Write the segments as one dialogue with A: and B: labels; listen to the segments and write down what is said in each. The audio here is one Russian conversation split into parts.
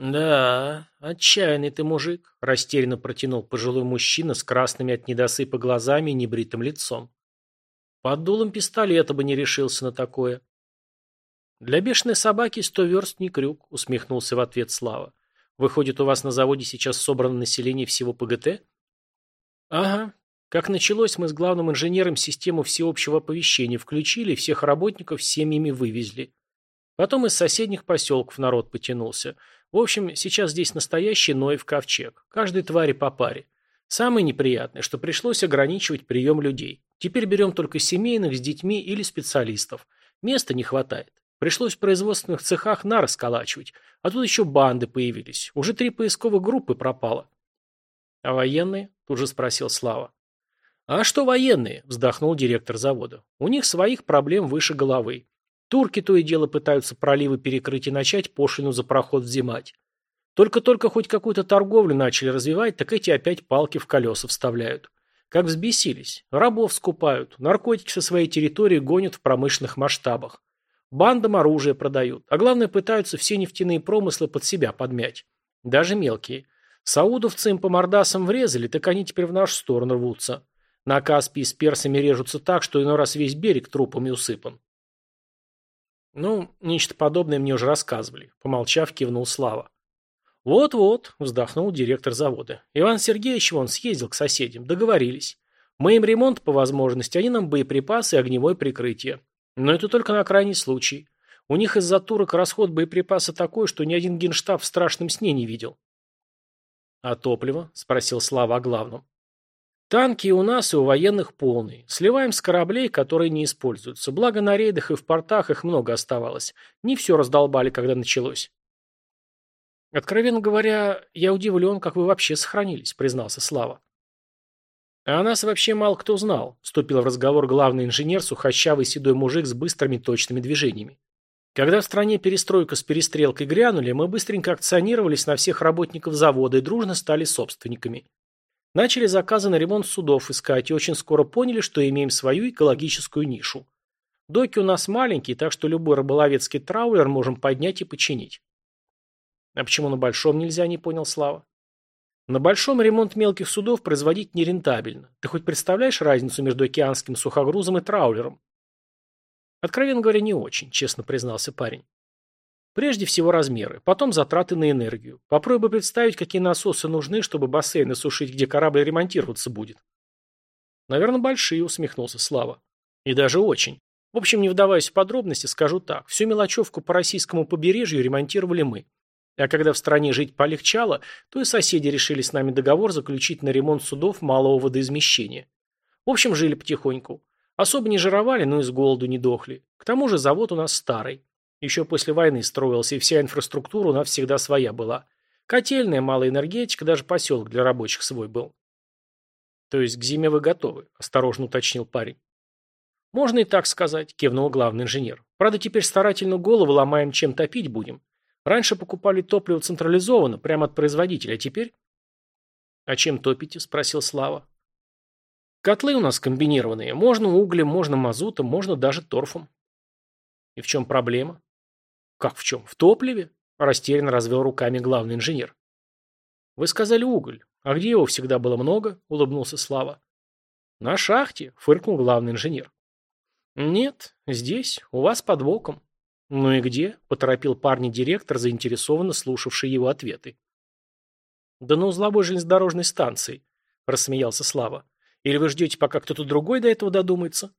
A: «Да, отчаянный ты мужик», – растерянно протянул пожилой мужчина с красными от недосыпа глазами и небритым лицом. «Под дулом пистолета бы не решился на такое». «Для бешеной собаки сто верст не крюк», – усмехнулся в ответ Слава. «Выходит, у вас на заводе сейчас собрано население всего ПГТ?» «Ага. Как началось, мы с главным инженером систему всеобщего оповещения включили всех работников семьями вывезли. Потом из соседних поселков народ потянулся. В общем, сейчас здесь настоящий Ноев ковчег. Каждой твари по паре. Самое неприятное, что пришлось ограничивать прием людей. Теперь берем только семейных с детьми или специалистов. Места не хватает. Пришлось в производственных цехах на расколачивать. А тут еще банды появились. Уже три поисковых группы пропало. А военные? Тут же спросил Слава. А что военные? Вздохнул директор завода. У них своих проблем выше головы. Турки то и дело пытаются проливы перекрыть и начать пошлину за проход взимать. Только-только хоть какую-то торговлю начали развивать, так эти опять палки в колеса вставляют. Как взбесились. Рабов скупают, наркотики со своей территории гонят в промышленных масштабах. Бандам оружие продают, а главное пытаются все нефтяные промыслы под себя подмять. Даже мелкие. Саудовцы им по мордасам врезали, так они теперь в нашу сторону рвутся. На Каспии с персами режутся так, что иной раз весь берег трупами усыпан. Ну, нечто подобное мне уже рассказывали. Помолчав, кивнул Слава. Вот-вот, вздохнул директор завода. Иван Сергеевич вон съездил к соседям, договорились. Мы им ремонт по возможности, они нам боеприпасы и огневое прикрытие. Но это только на крайний случай. У них из-за турок расход боеприпаса такой, что ни один генштаб в страшном сне не видел. «А топливо?» – спросил Слава о главном. Танки у нас и у военных полные. Сливаем с кораблей, которые не используются. Благо на рейдах и в портах их много оставалось. Не все раздолбали, когда началось. Откровенно говоря, я удивлен, как вы вообще сохранились, признался Слава. А нас вообще мало кто знал, вступил в разговор главный инженер, сухощавый седой мужик с быстрыми точными движениями. Когда в стране перестройка с перестрелкой грянули, мы быстренько акционировались на всех работников завода и дружно стали собственниками. Начали заказы на ремонт судов искать и очень скоро поняли, что имеем свою экологическую нишу. Доки у нас маленькие, так что любой рыболовецкий траулер можем поднять и починить. А почему на большом нельзя, не понял Слава. На большом ремонт мелких судов производить нерентабельно. Ты хоть представляешь разницу между океанским сухогрузом и траулером? Откровенно говоря, не очень, честно признался парень. Прежде всего размеры, потом затраты на энергию. Попробуй представить, какие насосы нужны, чтобы бассейн сушить, где корабль ремонтироваться будет. Наверное, большие, усмехнулся Слава. И даже очень. В общем, не вдаваясь в подробности, скажу так. Всю мелочевку по российскому побережью ремонтировали мы. А когда в стране жить полегчало, то и соседи решили с нами договор заключить на ремонт судов малого водоизмещения. В общем, жили потихоньку. Особо не жировали, но и с голоду не дохли. К тому же завод у нас старый. Еще после войны строился, и вся инфраструктура у нас всегда своя была. Котельная, малая энергетика, даже поселок для рабочих свой был. То есть к зиме вы готовы, осторожно уточнил парень. Можно и так сказать, кивнул главный инженер. Правда, теперь старательно голову ломаем, чем топить будем. Раньше покупали топливо централизованно, прямо от производителя, а теперь... А чем топите? Спросил Слава. Котлы у нас комбинированные. Можно углем, можно мазутом, можно даже торфом. И в чем проблема? Как в чем? В топливе? Растерянно развел руками главный инженер. Вы сказали уголь. А где его всегда было много? Улыбнулся Слава. На шахте, фыркнул главный инженер. Нет, здесь, у вас под боком. Ну и где? Поторопил парня директор, заинтересованно слушавший его ответы. Да на узловой железнодорожной станции, рассмеялся Слава. Или вы ждете, пока кто-то другой до этого додумается?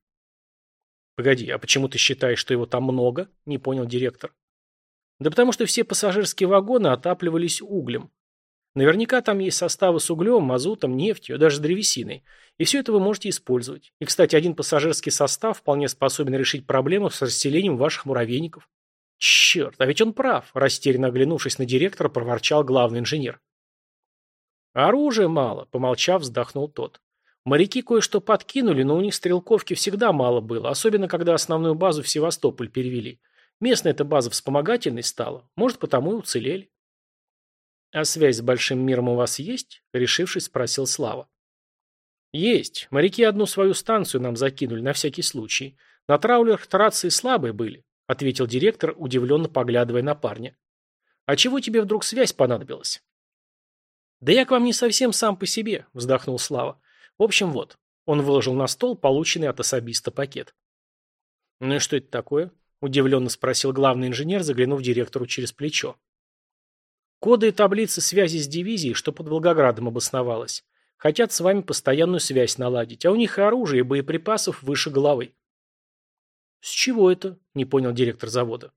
A: Погоди, а почему ты считаешь, что его там много? Не понял директор. Да потому что все пассажирские вагоны отапливались углем. Наверняка там есть составы с углем, мазутом, нефтью, даже древесиной. И все это вы можете использовать. И, кстати, один пассажирский состав вполне способен решить проблему с расселением ваших муравейников. Черт, а ведь он прав, растерянно оглянувшись на директора, проворчал главный инженер. Оружия мало, помолчав, вздохнул тот. Моряки кое-что подкинули, но у них стрелковки всегда мало было, особенно когда основную базу в Севастополь перевели. Местная эта база вспомогательной стала, может, потому и уцелели. «А связь с большим миром у вас есть?» – решившись, спросил Слава. «Есть. Моряки одну свою станцию нам закинули, на всякий случай. На траулерах рации слабые были», – ответил директор, удивленно поглядывая на парня. А чего тебе вдруг связь понадобилась? Да я к вам не совсем сам по себе, вздохнул Слава. В общем, вот. Он выложил на стол полученный от особиста пакет. Ну и что это такое? Удивленно спросил главный инженер, заглянув директору через плечо. Коды и таблицы связи с дивизией, что под Волгоградом обосновалась. Хотят с вами постоянную связь наладить, а у них и оружие, и боеприпасов выше головы. С чего это? Не понял директор завода.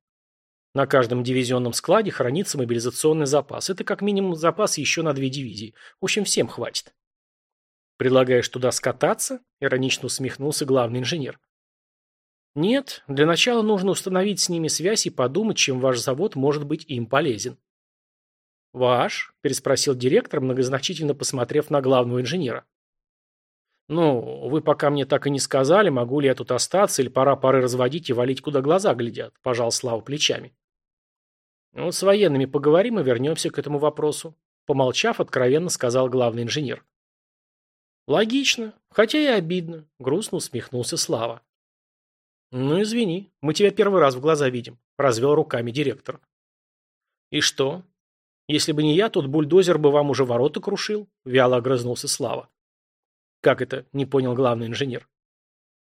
A: На каждом дивизионном складе хранится мобилизационный запас. Это как минимум запас еще на две дивизии. В общем, всем хватит. Предлагаешь туда скататься? Иронично усмехнулся главный инженер. Нет, для начала нужно установить с ними связь и подумать, чем ваш завод может быть им полезен. «Ваш?» – переспросил директор, многозначительно посмотрев на главного инженера. «Ну, вы пока мне так и не сказали, могу ли я тут остаться, или пора пары разводить и валить, куда глаза глядят», – пожал Слава плечами. «Вот с военными поговорим и вернемся к этому вопросу», – помолчав, откровенно сказал главный инженер. «Логично, хотя и обидно», – грустно усмехнулся Слава. «Ну, извини, мы тебя первый раз в глаза видим», – развел руками директор. «И что, если бы не я, тот бульдозер бы вам уже ворота крушил, вяло огрызнулся Слава. Как это? Не понял главный инженер.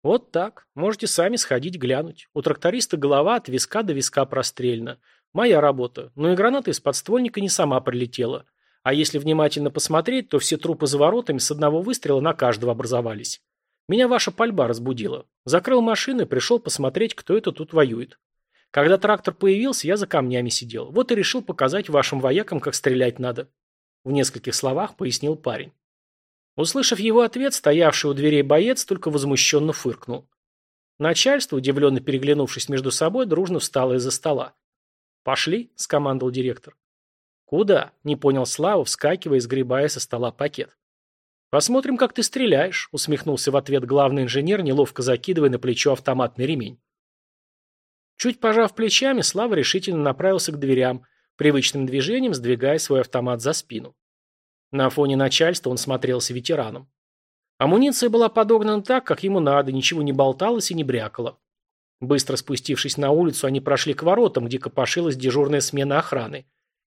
A: Вот так. Можете сами сходить глянуть. У тракториста голова от виска до виска прострельна. Моя работа. Но и граната из подствольника не сама прилетела. А если внимательно посмотреть, то все трупы за воротами с одного выстрела на каждого образовались. Меня ваша пальба разбудила. Закрыл машину и пришел посмотреть, кто это тут воюет. Когда трактор появился, я за камнями сидел. Вот и решил показать вашим воякам, как стрелять надо. В нескольких словах пояснил парень. Услышав его ответ, стоявший у дверей боец только возмущенно фыркнул. Начальство, удивленно переглянувшись между собой, дружно встало из-за стола. «Пошли», — скомандовал директор. «Куда?» — не понял Слава, вскакивая и сгребая со стола пакет. «Посмотрим, как ты стреляешь», — усмехнулся в ответ главный инженер, неловко закидывая на плечо автоматный ремень. Чуть пожав плечами, Слава решительно направился к дверям, привычным движением сдвигая свой автомат за спину. На фоне начальства он смотрелся ветераном. Амуниция была подогнана так, как ему надо, ничего не болталось и не брякало. Быстро спустившись на улицу, они прошли к воротам, где копошилась дежурная смена охраны.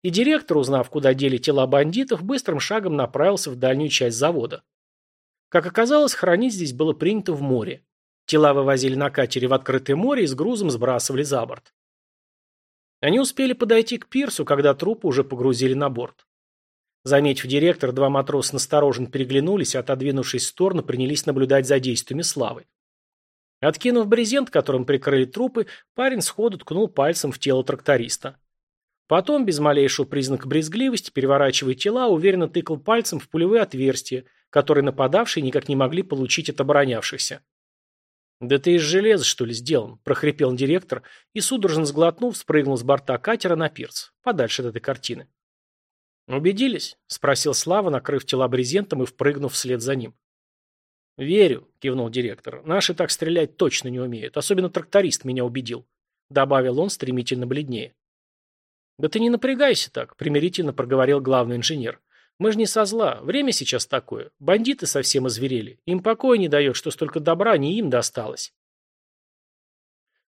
A: И директор, узнав, куда дели тела бандитов, быстрым шагом направился в дальнюю часть завода. Как оказалось, хранить здесь было принято в море. Тела вывозили на катере в открытое море и с грузом сбрасывали за борт. Они успели подойти к пирсу, когда трупы уже погрузили на борт. Заметив директор, два матроса настороженно переглянулись и, отодвинувшись в сторону, принялись наблюдать за действиями Славы. Откинув брезент, которым прикрыли трупы, парень сходу ткнул пальцем в тело тракториста. Потом, без малейшего признака брезгливости, переворачивая тела, уверенно тыкал пальцем в пулевые отверстия, которые нападавшие никак не могли получить от оборонявшихся. «Да ты из железа, что ли, сделан?» – прохрипел директор и, судорожно сглотнув, спрыгнул с борта катера на пирс, подальше от этой картины. «Убедились?» – спросил Слава, накрыв тела брезентом и впрыгнув вслед за ним. «Верю», – кивнул директор. «Наши так стрелять точно не умеют. Особенно тракторист меня убедил», – добавил он стремительно бледнее. «Да ты не напрягайся так», – примирительно проговорил главный инженер. Мы же не со зла. Время сейчас такое. Бандиты совсем озверели. Им покоя не дает, что столько добра не им досталось.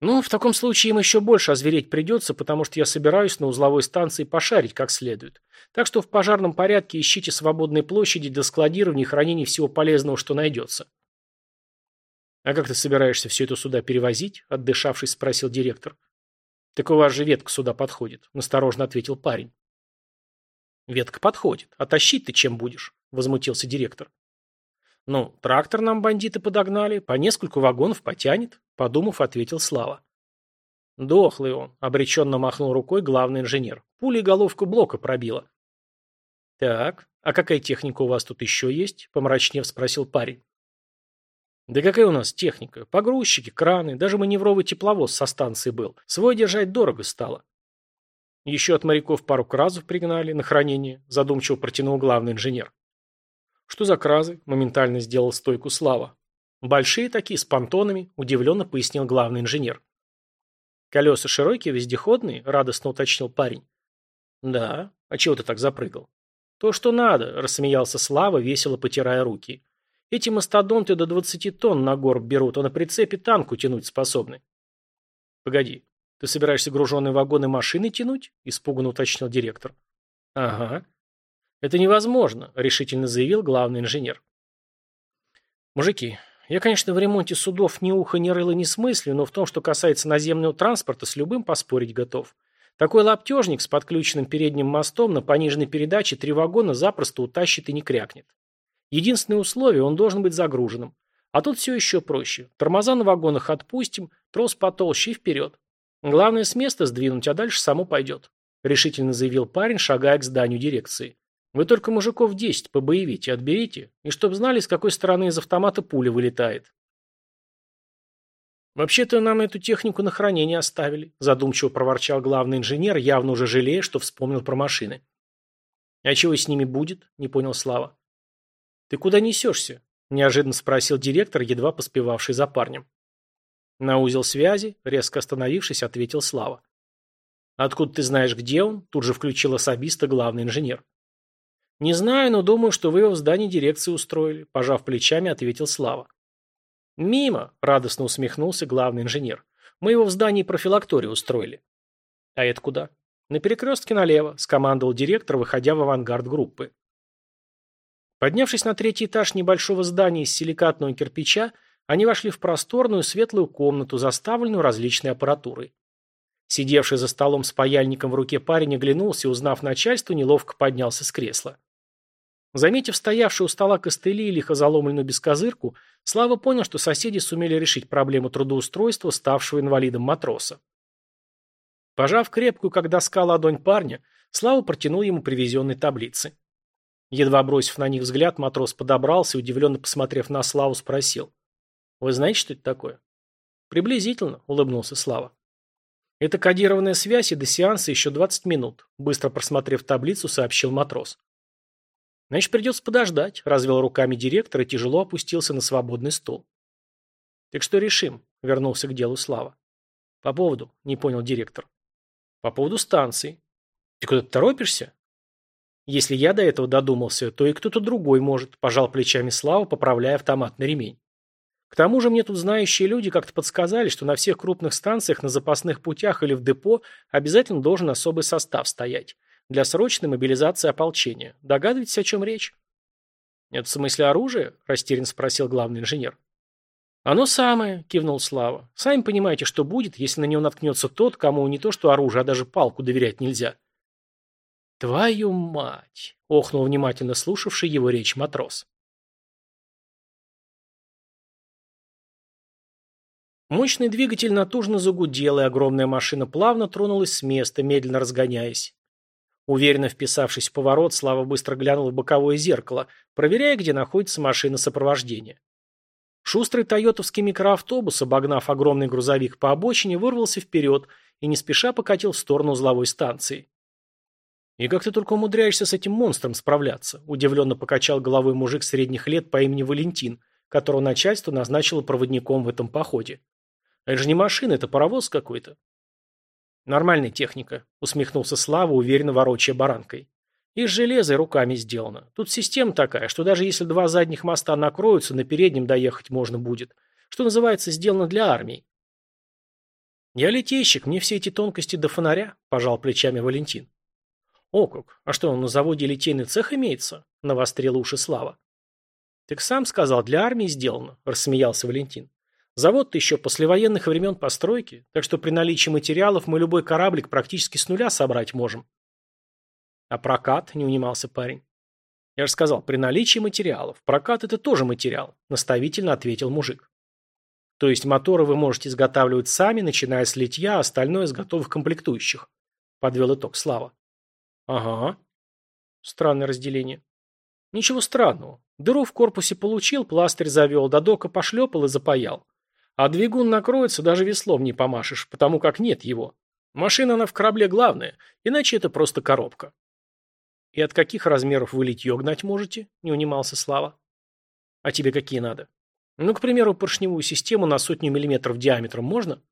A: Ну, в таком случае им еще больше озвереть придется, потому что я собираюсь на узловой станции пошарить как следует. Так что в пожарном порядке ищите свободные площади для складирования и хранения всего полезного, что найдется. «А как ты собираешься все это сюда перевозить?» – отдышавшись, спросил директор. «Так у вас же ветка сюда подходит», – насторожно ответил парень. Ветка подходит. А тащить ты чем будешь? Возмутился директор. Ну, трактор нам бандиты подогнали, по нескольку вагонов потянет, подумав, ответил Слава. Дохлый он, обреченно махнул рукой главный инженер. Пулей головку блока пробила. Так, а какая техника у вас тут еще есть? Помрачнев спросил парень. Да какая у нас техника? Погрузчики, краны, даже маневровый тепловоз со станции был. Свой держать дорого стало. Еще от моряков пару кразов пригнали на хранение, задумчиво протянул главный инженер. Что за кразы? Моментально сделал стойку Слава. Большие такие, с понтонами, удивленно пояснил главный инженер. Колеса широкие, вездеходные, радостно уточнил парень. Да, а чего ты так запрыгал? То, что надо, рассмеялся Слава, весело потирая руки. Эти мастодонты до двадцати тонн на горб берут, а на прицепе танку тянуть способны. Погоди, Ты собираешься груженные вагоны машины тянуть? Испуганно уточнил директор. Ага. Это невозможно, решительно заявил главный инженер. Мужики, я, конечно, в ремонте судов ни уха, ни рыла не смыслю, но в том, что касается наземного транспорта, с любым поспорить готов. Такой лаптежник с подключенным передним мостом на пониженной передаче три вагона запросто утащит и не крякнет. Единственное условие – он должен быть загруженным. А тут все еще проще. Тормоза на вагонах отпустим, трос потолще и вперед. Главное с места сдвинуть, а дальше само пойдет. Решительно заявил парень, шагая к зданию дирекции. Вы только мужиков 10 побоевите, отберите, и чтоб знали, с какой стороны из автомата пуля вылетает. «Вообще-то нам эту технику на хранение оставили», задумчиво проворчал главный инженер, явно уже жалея, что вспомнил про машины. «А чего с ними будет?» – не понял Слава. «Ты куда несешься?» – неожиданно спросил директор, едва поспевавший за парнем. «На узел связи», – резко остановившись, ответил Слава. «Откуда ты знаешь, где он?» – тут же включил особиста главный инженер. «Не знаю, но думаю, что вы его в здании дирекции устроили», – пожав плечами, ответил Слава. «Мимо», – радостно усмехнулся главный инженер. «Мы его в здании профилактории устроили». «А это куда?» «На перекрестке налево», – скомандовал директор, выходя в авангард группы. Поднявшись на третий этаж небольшого здания из силикатного кирпича, они вошли в просторную светлую комнату, заставленную различной аппаратурой. Сидевший за столом с паяльником в руке парень оглянулся и, узнав начальство, неловко поднялся с кресла. Заметив стоявшую у стола костыли и лихо заломленную бескозырку, Слава понял, что соседи сумели решить проблему трудоустройства ставшего инвалидом матроса. Пожав крепкую, как доска, ладонь парня, Слава протянул ему привезенные таблицы. Едва бросив на них взгляд, матрос подобрался и, удивленно посмотрев на Славу, спросил. «Вы знаете, что это такое?» «Приблизительно», — улыбнулся Слава. «Это кодированная связь, и до сеанса еще 20 минут», — быстро просмотрев таблицу, сообщил матрос. «Значит, придется подождать», — развел руками директор и тяжело опустился на свободный стол. «Так что решим?» — вернулся к делу Слава. «По поводу?» — не понял директор. «По поводу станции». «Ты куда-то торопишься?» «Если я до этого додумался, то и кто-то другой может», – пожал плечами Слава, поправляя автоматный ремень. «К тому же мне тут знающие люди как-то подсказали, что на всех крупных станциях, на запасных путях или в депо обязательно должен особый состав стоять. Для срочной мобилизации ополчения. Догадываетесь, о чем речь?» «Это в смысле оружия?» – растерянно спросил главный инженер. «Оно самое», – кивнул Слава. «Сами понимаете, что будет, если на него наткнется тот, кому не то что оружие, а даже палку доверять нельзя». «Твою мать!» — охнул внимательно слушавший его речь матрос. Мощный двигатель натужно загудел, и огромная машина плавно тронулась с места, медленно разгоняясь. Уверенно вписавшись в поворот, Слава быстро глянул в боковое зеркало, проверяя, где находится машина сопровождения. Шустрый тойотовский микроавтобус, обогнав огромный грузовик по обочине, вырвался вперед и не спеша покатил в сторону узловой станции. «И как ты только умудряешься с этим монстром справляться?» – удивленно покачал головой мужик средних лет по имени Валентин, которого начальство назначило проводником в этом походе. «Это же не машина, это паровоз какой-то». «Нормальная техника», – усмехнулся Слава, уверенно ворочая баранкой. «Из железа и руками сделано. Тут система такая, что даже если два задних моста накроются, на переднем доехать можно будет. Что называется, сделано для армии». «Я литейщик, мне все эти тонкости до фонаря», – пожал плечами Валентин. «О как! А что, на заводе литейный цех имеется?» – навострила уши Слава. «Так сам сказал, для армии сделано», – рассмеялся Валентин. «Завод-то еще послевоенных времен постройки, так что при наличии материалов мы любой кораблик практически с нуля собрать можем». «А прокат?» – не унимался парень. «Я же сказал, при наличии материалов. Прокат – это тоже материал», – наставительно ответил мужик. «То есть моторы вы можете изготавливать сами, начиная с литья, а остальное с готовых комплектующих», – подвел итог Слава. Ага. Странное разделение. Ничего странного. Дыру в корпусе получил, пластырь завел, до дока пошлепал и запаял. А двигун накроется, даже веслом не помашешь, потому как нет его. Машина она в корабле главная, иначе это просто коробка. И от каких размеров вы литье гнать можете? Не унимался Слава. А тебе какие надо? Ну, к примеру, поршневую систему на сотню миллиметров диаметром можно?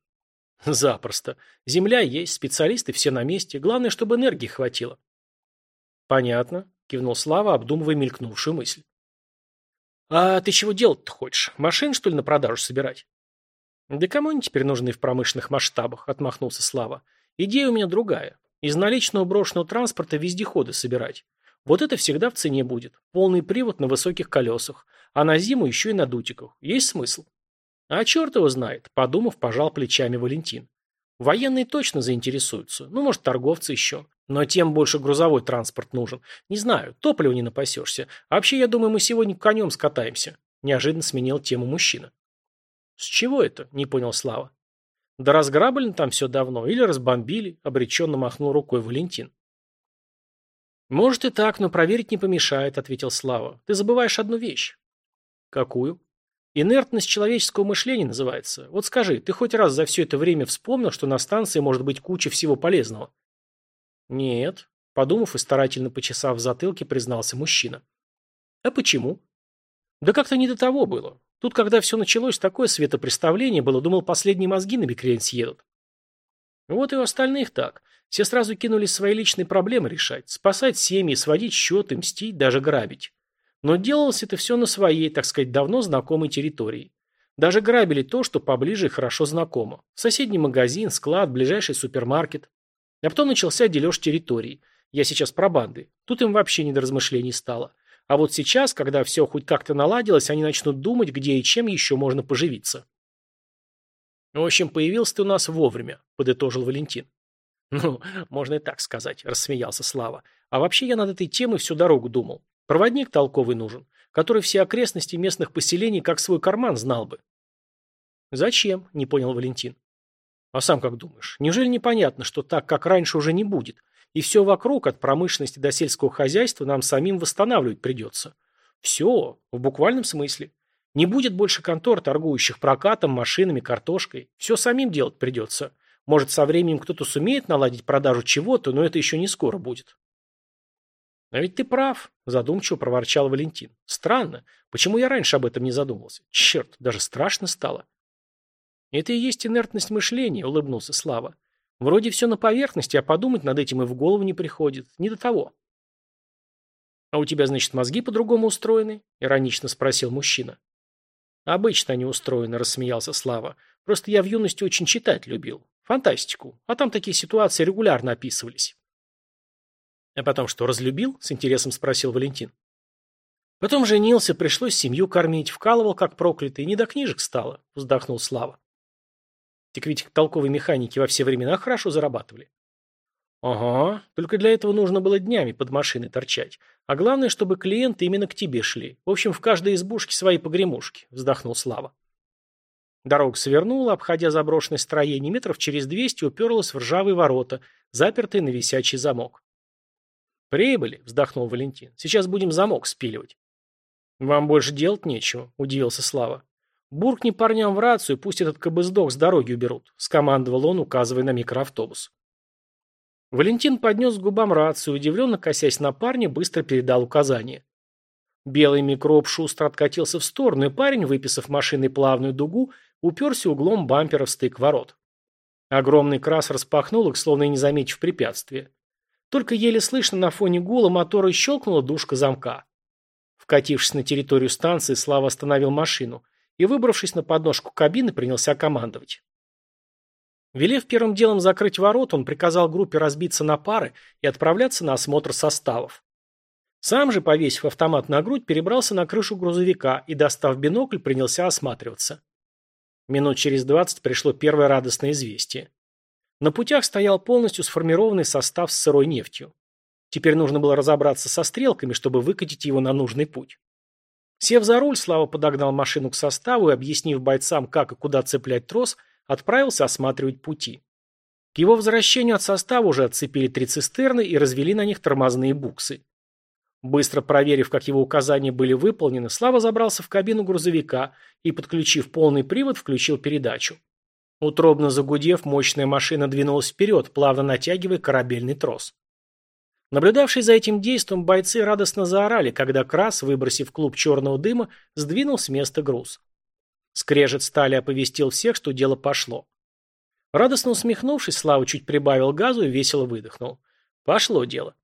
A: Запросто. Земля есть, специалисты все на месте. Главное, чтобы энергии хватило. «Понятно», – кивнул Слава, обдумывая мелькнувшую мысль. «А ты чего делать-то хочешь? Машин, что ли, на продажу собирать?» Да кому они теперь нужны в промышленных масштабах, отмахнулся Слава. Идея у меня другая. Из наличного брошенного транспорта вездеходы собирать. Вот это всегда в цене будет. Полный привод на высоких колесах. А на зиму еще и на дутиках. Есть смысл? А черт его знает, подумав, пожал плечами Валентин. Военные точно заинтересуются. Ну, может, торговцы еще. Но тем больше грузовой транспорт нужен. Не знаю, топлива не напасешься. А вообще, я думаю, мы сегодня конем скатаемся. Неожиданно сменил тему мужчина. С чего это? Не понял Слава. Да разграбили там все давно. Или разбомбили. Обреченно махнул рукой Валентин. Может и так, но проверить не помешает, ответил Слава. Ты забываешь одну вещь. Какую? Инертность человеческого мышления называется. Вот скажи, ты хоть раз за все это время вспомнил, что на станции может быть куча всего полезного? Нет. Подумав и старательно почесав в затылке, признался мужчина. А почему? Да как-то не до того было. Тут, когда все началось, такое светопреставление было, думал, последние мозги на бекрень съедут. Вот и у остальных так. Все сразу кинулись свои личные проблемы решать, спасать семьи, сводить счеты, мстить, даже грабить. Но делалось это все на своей, так сказать, давно знакомой территории. Даже грабили то, что поближе и хорошо знакомо. Соседний магазин, склад, ближайший супермаркет. А потом начался дележ территорий. Я сейчас про банды. Тут им вообще не до размышлений стало. А вот сейчас, когда все хоть как-то наладилось, они начнут думать, где и чем еще можно поживиться. В общем, появился ты у нас вовремя, подытожил Валентин. Ну, можно и так сказать, рассмеялся Слава. А вообще я над этой темой всю дорогу думал. Проводник толковый нужен, который все окрестности местных поселений как свой карман знал бы. Зачем? Не понял Валентин. А сам как думаешь? Неужели непонятно, что так, как раньше, уже не будет? И все вокруг, от промышленности до сельского хозяйства, нам самим восстанавливать придется. Все, в буквальном смысле. Не будет больше контор, торгующих прокатом, машинами, картошкой. Все самим делать придется. Может, со временем кто-то сумеет наладить продажу чего-то, но это еще не скоро будет. «А ведь ты прав», – задумчиво проворчал Валентин. «Странно. Почему я раньше об этом не задумывался? Черт, даже страшно стало». «Это и есть инертность мышления», – улыбнулся Слава. «Вроде все на поверхности, а подумать над этим и в голову не приходит. Не до того». «А у тебя, значит, мозги по-другому устроены?» – иронично спросил мужчина. «Обычно они устроены», – рассмеялся Слава. «Просто я в юности очень читать любил. Фантастику. А там такие ситуации регулярно описывались». «А потом что, разлюбил?» – с интересом спросил Валентин. «Потом женился, пришлось семью кормить, вкалывал как проклятый, не до книжек стало», – вздохнул Слава. «Так ведь толковые механики во все времена хорошо зарабатывали». «Ага, только для этого нужно было днями под машиной торчать. А главное, чтобы клиенты именно к тебе шли. В общем, в каждой избушке свои погремушки», – вздохнул Слава. Дорога свернула, обходя заброшенное строение, метров через двести уперлась в ржавые ворота, запертые на висячий замок. «Прибыли», – вздохнул Валентин. «Сейчас будем замок спиливать». «Вам больше делать нечего», – удивился Слава. «Буркни парням в рацию, пусть этот кабыздок с дороги уберут», – скомандовал он, указывая на микроавтобус. Валентин поднес к губам рацию, удивленно косясь на парня, быстро передал указание. Белый микроб шустро откатился в сторону, и парень, выписав машиной плавную дугу, уперся углом бампера в стык ворот. Огромный крас распахнул их, словно не заметив препятствия. Только еле слышно на фоне гула мотора щелкнула душка замка. Вкатившись на территорию станции, Слава остановил машину и, выбравшись на подножку кабины, принялся командовать. Велев первым делом закрыть ворот, он приказал группе разбиться на пары и отправляться на осмотр составов. Сам же, повесив автомат на грудь, перебрался на крышу грузовика и, достав бинокль, принялся осматриваться. Минут через двадцать пришло первое радостное известие. На путях стоял полностью сформированный состав с сырой нефтью. Теперь нужно было разобраться со стрелками, чтобы выкатить его на нужный путь. Сев за руль, Слава подогнал машину к составу и, объяснив бойцам, как и куда цеплять трос, отправился осматривать пути. К его возвращению от состава уже отцепили три цистерны и развели на них тормозные буксы. Быстро проверив, как его указания были выполнены, Слава забрался в кабину грузовика и, подключив полный привод, включил передачу. Утробно загудев, мощная машина двинулась вперед, плавно натягивая корабельный трос. Наблюдавшие за этим действом бойцы радостно заорали, когда Крас, выбросив клуб черного дыма, сдвинул с места груз. Скрежет стали оповестил всех, что дело пошло. Радостно усмехнувшись, Слава чуть прибавил газу и весело выдохнул. Пошло дело.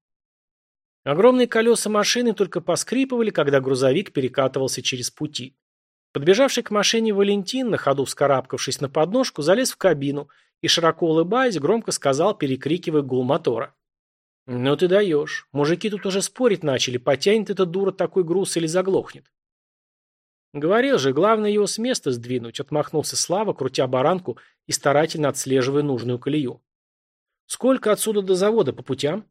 A: Огромные колеса машины только поскрипывали, когда грузовик перекатывался через пути. Подбежавший к машине Валентин, на ходу вскарабкавшись на подножку, залез в кабину и, широко улыбаясь, громко сказал, перекрикивая гул мотора. «Ну ты даешь. Мужики тут уже спорить начали, потянет эта дура такой груз или заглохнет». «Говорил же, главное его с места сдвинуть», — отмахнулся Слава, крутя баранку и старательно отслеживая нужную колею. «Сколько отсюда до завода по путям?»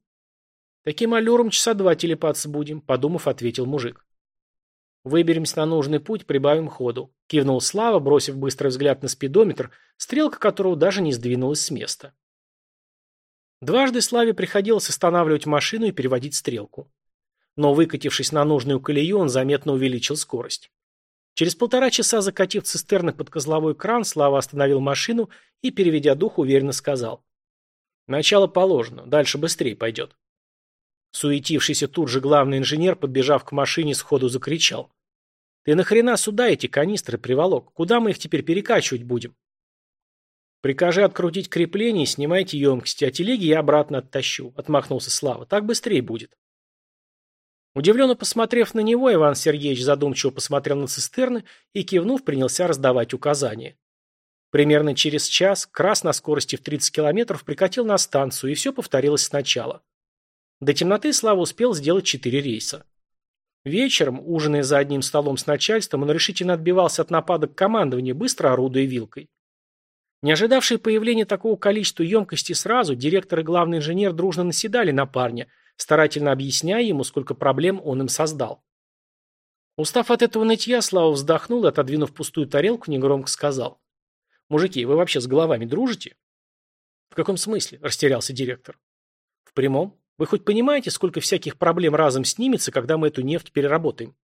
A: «Таким аллюром часа два телепаться будем», — подумав, ответил мужик. «Выберемся на нужный путь, прибавим ходу», — кивнул Слава, бросив быстрый взгляд на спидометр, стрелка которого даже не сдвинулась с места. Дважды Славе приходилось останавливать машину и переводить стрелку. Но, выкатившись на нужную колею, он заметно увеличил скорость. Через полтора часа, закатив цистерны под козловой кран, Слава остановил машину и, переведя дух, уверенно сказал. «Начало положено, дальше быстрее пойдет». Суетившийся тут же главный инженер, подбежав к машине, сходу закричал. «Ты нахрена сюда эти канистры приволок? Куда мы их теперь перекачивать будем?» «Прикажи открутить крепление и снимайте емкости, а телеги я обратно оттащу», — отмахнулся Слава. «Так быстрее будет». Удивленно посмотрев на него, Иван Сергеевич задумчиво посмотрел на цистерны и, кивнув, принялся раздавать указания. Примерно через час Крас на скорости в 30 километров прикатил на станцию, и все повторилось сначала. До темноты Слава успел сделать четыре рейса. Вечером, ужиная за одним столом с начальством, он решительно отбивался от нападок командования, быстро орудуя вилкой. Не ожидавшие появления такого количества емкости сразу, директор и главный инженер дружно наседали на парня, старательно объясняя ему, сколько проблем он им создал. Устав от этого нытья, Слава вздохнул и, отодвинув пустую тарелку, негромко сказал. «Мужики, вы вообще с головами дружите?» «В каком смысле?» – растерялся директор. «В прямом. Вы хоть понимаете, сколько всяких проблем разом снимется, когда мы эту нефть переработаем?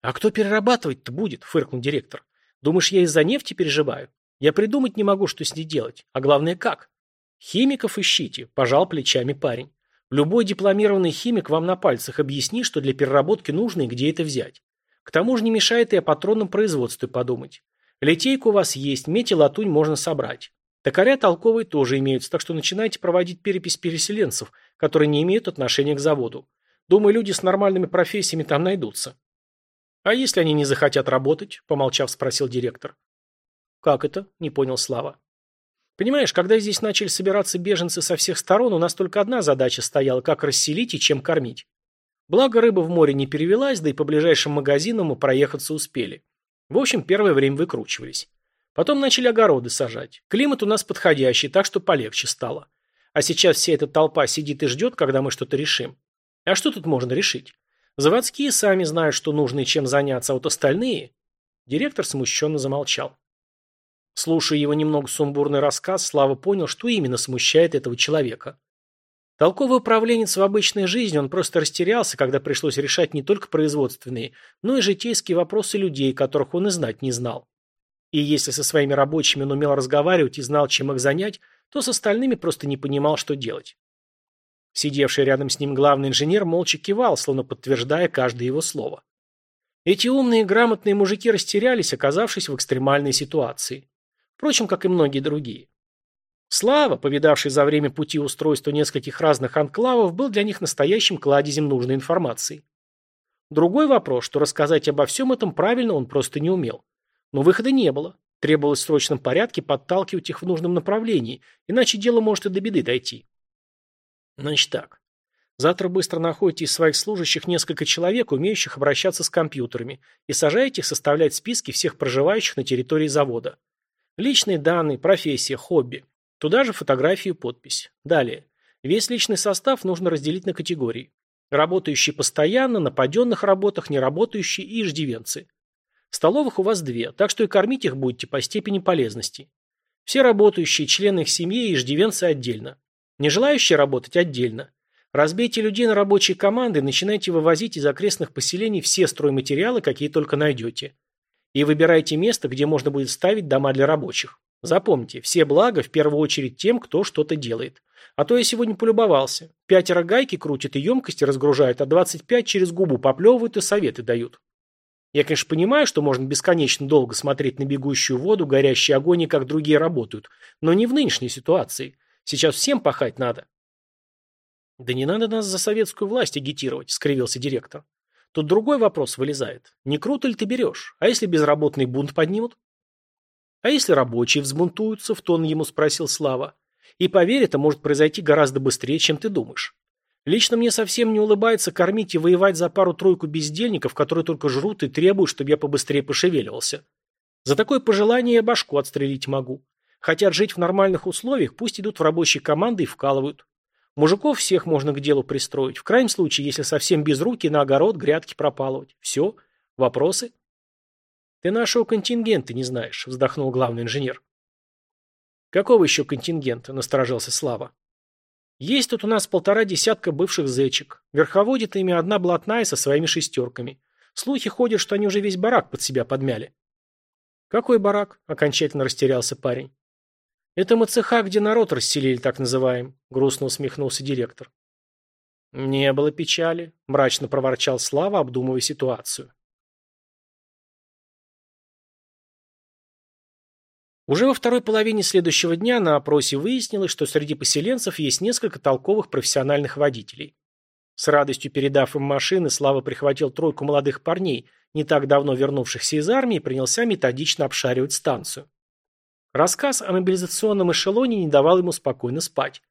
A: А кто перерабатывать-то будет? Фыркнул директор. Думаешь, я из-за нефти переживаю? Я придумать не могу, что с ней делать. А главное, как? Химиков ищите, пожал плечами парень. Любой дипломированный химик вам на пальцах объяснит, что для переработки нужно и где это взять. К тому же не мешает и о патронном производстве подумать. Литейка у вас есть, медь и латунь можно собрать. Токаря толковые тоже имеются, так что начинайте проводить перепись переселенцев, которые не имеют отношения к заводу. Думаю, люди с нормальными профессиями там найдутся. А если они не захотят работать? Помолчав, спросил директор. Как это? Не понял Слава. Понимаешь, когда здесь начали собираться беженцы со всех сторон, у нас только одна задача стояла, как расселить и чем кормить. Благо рыба в море не перевелась, да и по ближайшим магазинам мы проехаться успели. В общем, первое время выкручивались. Потом начали огороды сажать. Климат у нас подходящий, так что полегче стало. А сейчас вся эта толпа сидит и ждет, когда мы что-то решим. А что тут можно решить? Заводские сами знают, что нужно и чем заняться, а вот остальные... Директор смущенно замолчал. Слушая его немного сумбурный рассказ, Слава понял, что именно смущает этого человека. Толковый управленец в обычной жизни, он просто растерялся, когда пришлось решать не только производственные, но и житейские вопросы людей, которых он и знать не знал. И если со своими рабочими он умел разговаривать и знал, чем их занять, то с остальными просто не понимал, что делать. Сидевший рядом с ним главный инженер молча кивал, словно подтверждая каждое его слово. Эти умные и грамотные мужики растерялись, оказавшись в экстремальной ситуации. Впрочем, как и многие другие. Слава, повидавший за время пути устройства нескольких разных анклавов, был для них настоящим кладезем нужной информации. Другой вопрос, что рассказать обо всем этом правильно он просто не умел. Но выхода не было. Требовалось в срочном порядке подталкивать их в нужном направлении, иначе дело может и до беды дойти. Значит так. Завтра быстро находите из своих служащих несколько человек, умеющих обращаться с компьютерами, и сажаете их составлять списки всех проживающих на территории завода. Личные данные, профессия, хобби. Туда же фотографию и подпись. Далее. Весь личный состав нужно разделить на категории. Работающие постоянно, на паденных работах, неработающие и иждивенцы. Столовых у вас две, так что и кормить их будете по степени полезности. Все работающие, члены их семьи и иждивенцы отдельно. Не желающие работать отдельно. Разбейте людей на рабочие команды и начинайте вывозить из окрестных поселений все стройматериалы, какие только найдете. И выбирайте место, где можно будет ставить дома для рабочих. Запомните, все блага в первую очередь тем, кто что-то делает. А то я сегодня полюбовался. Пятеро гайки крутят и емкости разгружают, а 25 через губу поплевывают и советы дают. Я, конечно, понимаю, что можно бесконечно долго смотреть на бегущую воду, горящий огонь и как другие работают, но не в нынешней ситуации. Сейчас всем пахать надо. Да не надо нас за советскую власть агитировать, скривился директор. Тут другой вопрос вылезает. Не круто ли ты берешь? А если безработный бунт поднимут? А если рабочие взбунтуются, в тон ему спросил Слава. И поверь, это может произойти гораздо быстрее, чем ты думаешь. Лично мне совсем не улыбается кормить и воевать за пару-тройку бездельников, которые только жрут и требуют, чтобы я побыстрее пошевеливался. За такое пожелание я башку отстрелить могу. Хотят жить в нормальных условиях, пусть идут в рабочие команды и вкалывают. Мужиков всех можно к делу пристроить. В крайнем случае, если совсем без руки, на огород грядки пропалывать. Все. Вопросы? Ты нашего контингента не знаешь, вздохнул главный инженер. Какого еще контингента? Насторожился Слава. Есть тут у нас полтора десятка бывших зечек. Верховодит ими одна блатная со своими шестерками. Слухи ходят, что они уже весь барак под себя подмяли. Какой барак? Окончательно растерялся парень. Это мы цеха, где народ расселили, так называем, грустно усмехнулся директор. Не было печали, мрачно проворчал Слава, обдумывая ситуацию. Уже во второй половине следующего дня на опросе выяснилось, что среди поселенцев есть несколько толковых профессиональных водителей. С радостью передав им машины, Слава прихватил тройку молодых парней, не так давно вернувшихся из армии, и принялся методично обшаривать станцию. Рассказ о мобилизационном эшелоне не давал ему спокойно спать.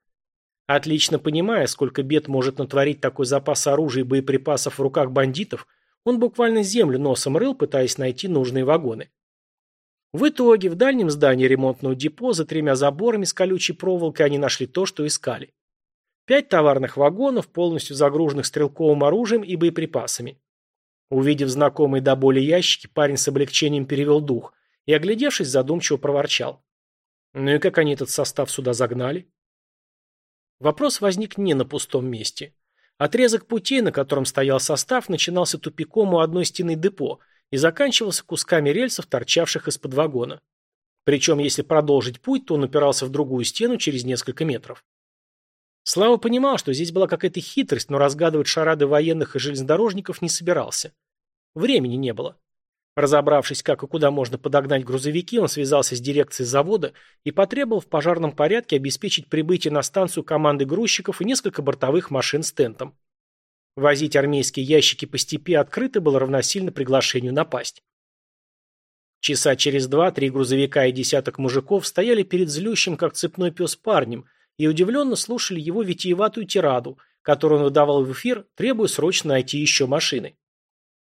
A: Отлично понимая, сколько бед может натворить такой запас оружия и боеприпасов в руках бандитов, он буквально землю носом рыл, пытаясь найти нужные вагоны. В итоге в дальнем здании ремонтного депо за тремя заборами с колючей проволокой они нашли то, что искали. Пять товарных вагонов, полностью загруженных стрелковым оружием и боеприпасами. Увидев знакомые до боли ящики, парень с облегчением перевел дух и, оглядевшись, задумчиво проворчал. Ну и как они этот состав сюда загнали? Вопрос возник не на пустом месте. Отрезок путей, на котором стоял состав, начинался тупиком у одной стены депо, и заканчивался кусками рельсов, торчавших из-под вагона. Причем, если продолжить путь, то он упирался в другую стену через несколько метров. Слава понимал, что здесь была какая-то хитрость, но разгадывать шарады военных и железнодорожников не собирался. Времени не было. Разобравшись, как и куда можно подогнать грузовики, он связался с дирекцией завода и потребовал в пожарном порядке обеспечить прибытие на станцию команды грузчиков и несколько бортовых машин с тентом. Возить армейские ящики по степи открыто было равносильно приглашению напасть. Часа через два три грузовика и десяток мужиков стояли перед злющим, как цепной пес, парнем и удивленно слушали его витиеватую тираду, которую он выдавал в эфир, требуя срочно найти еще машины.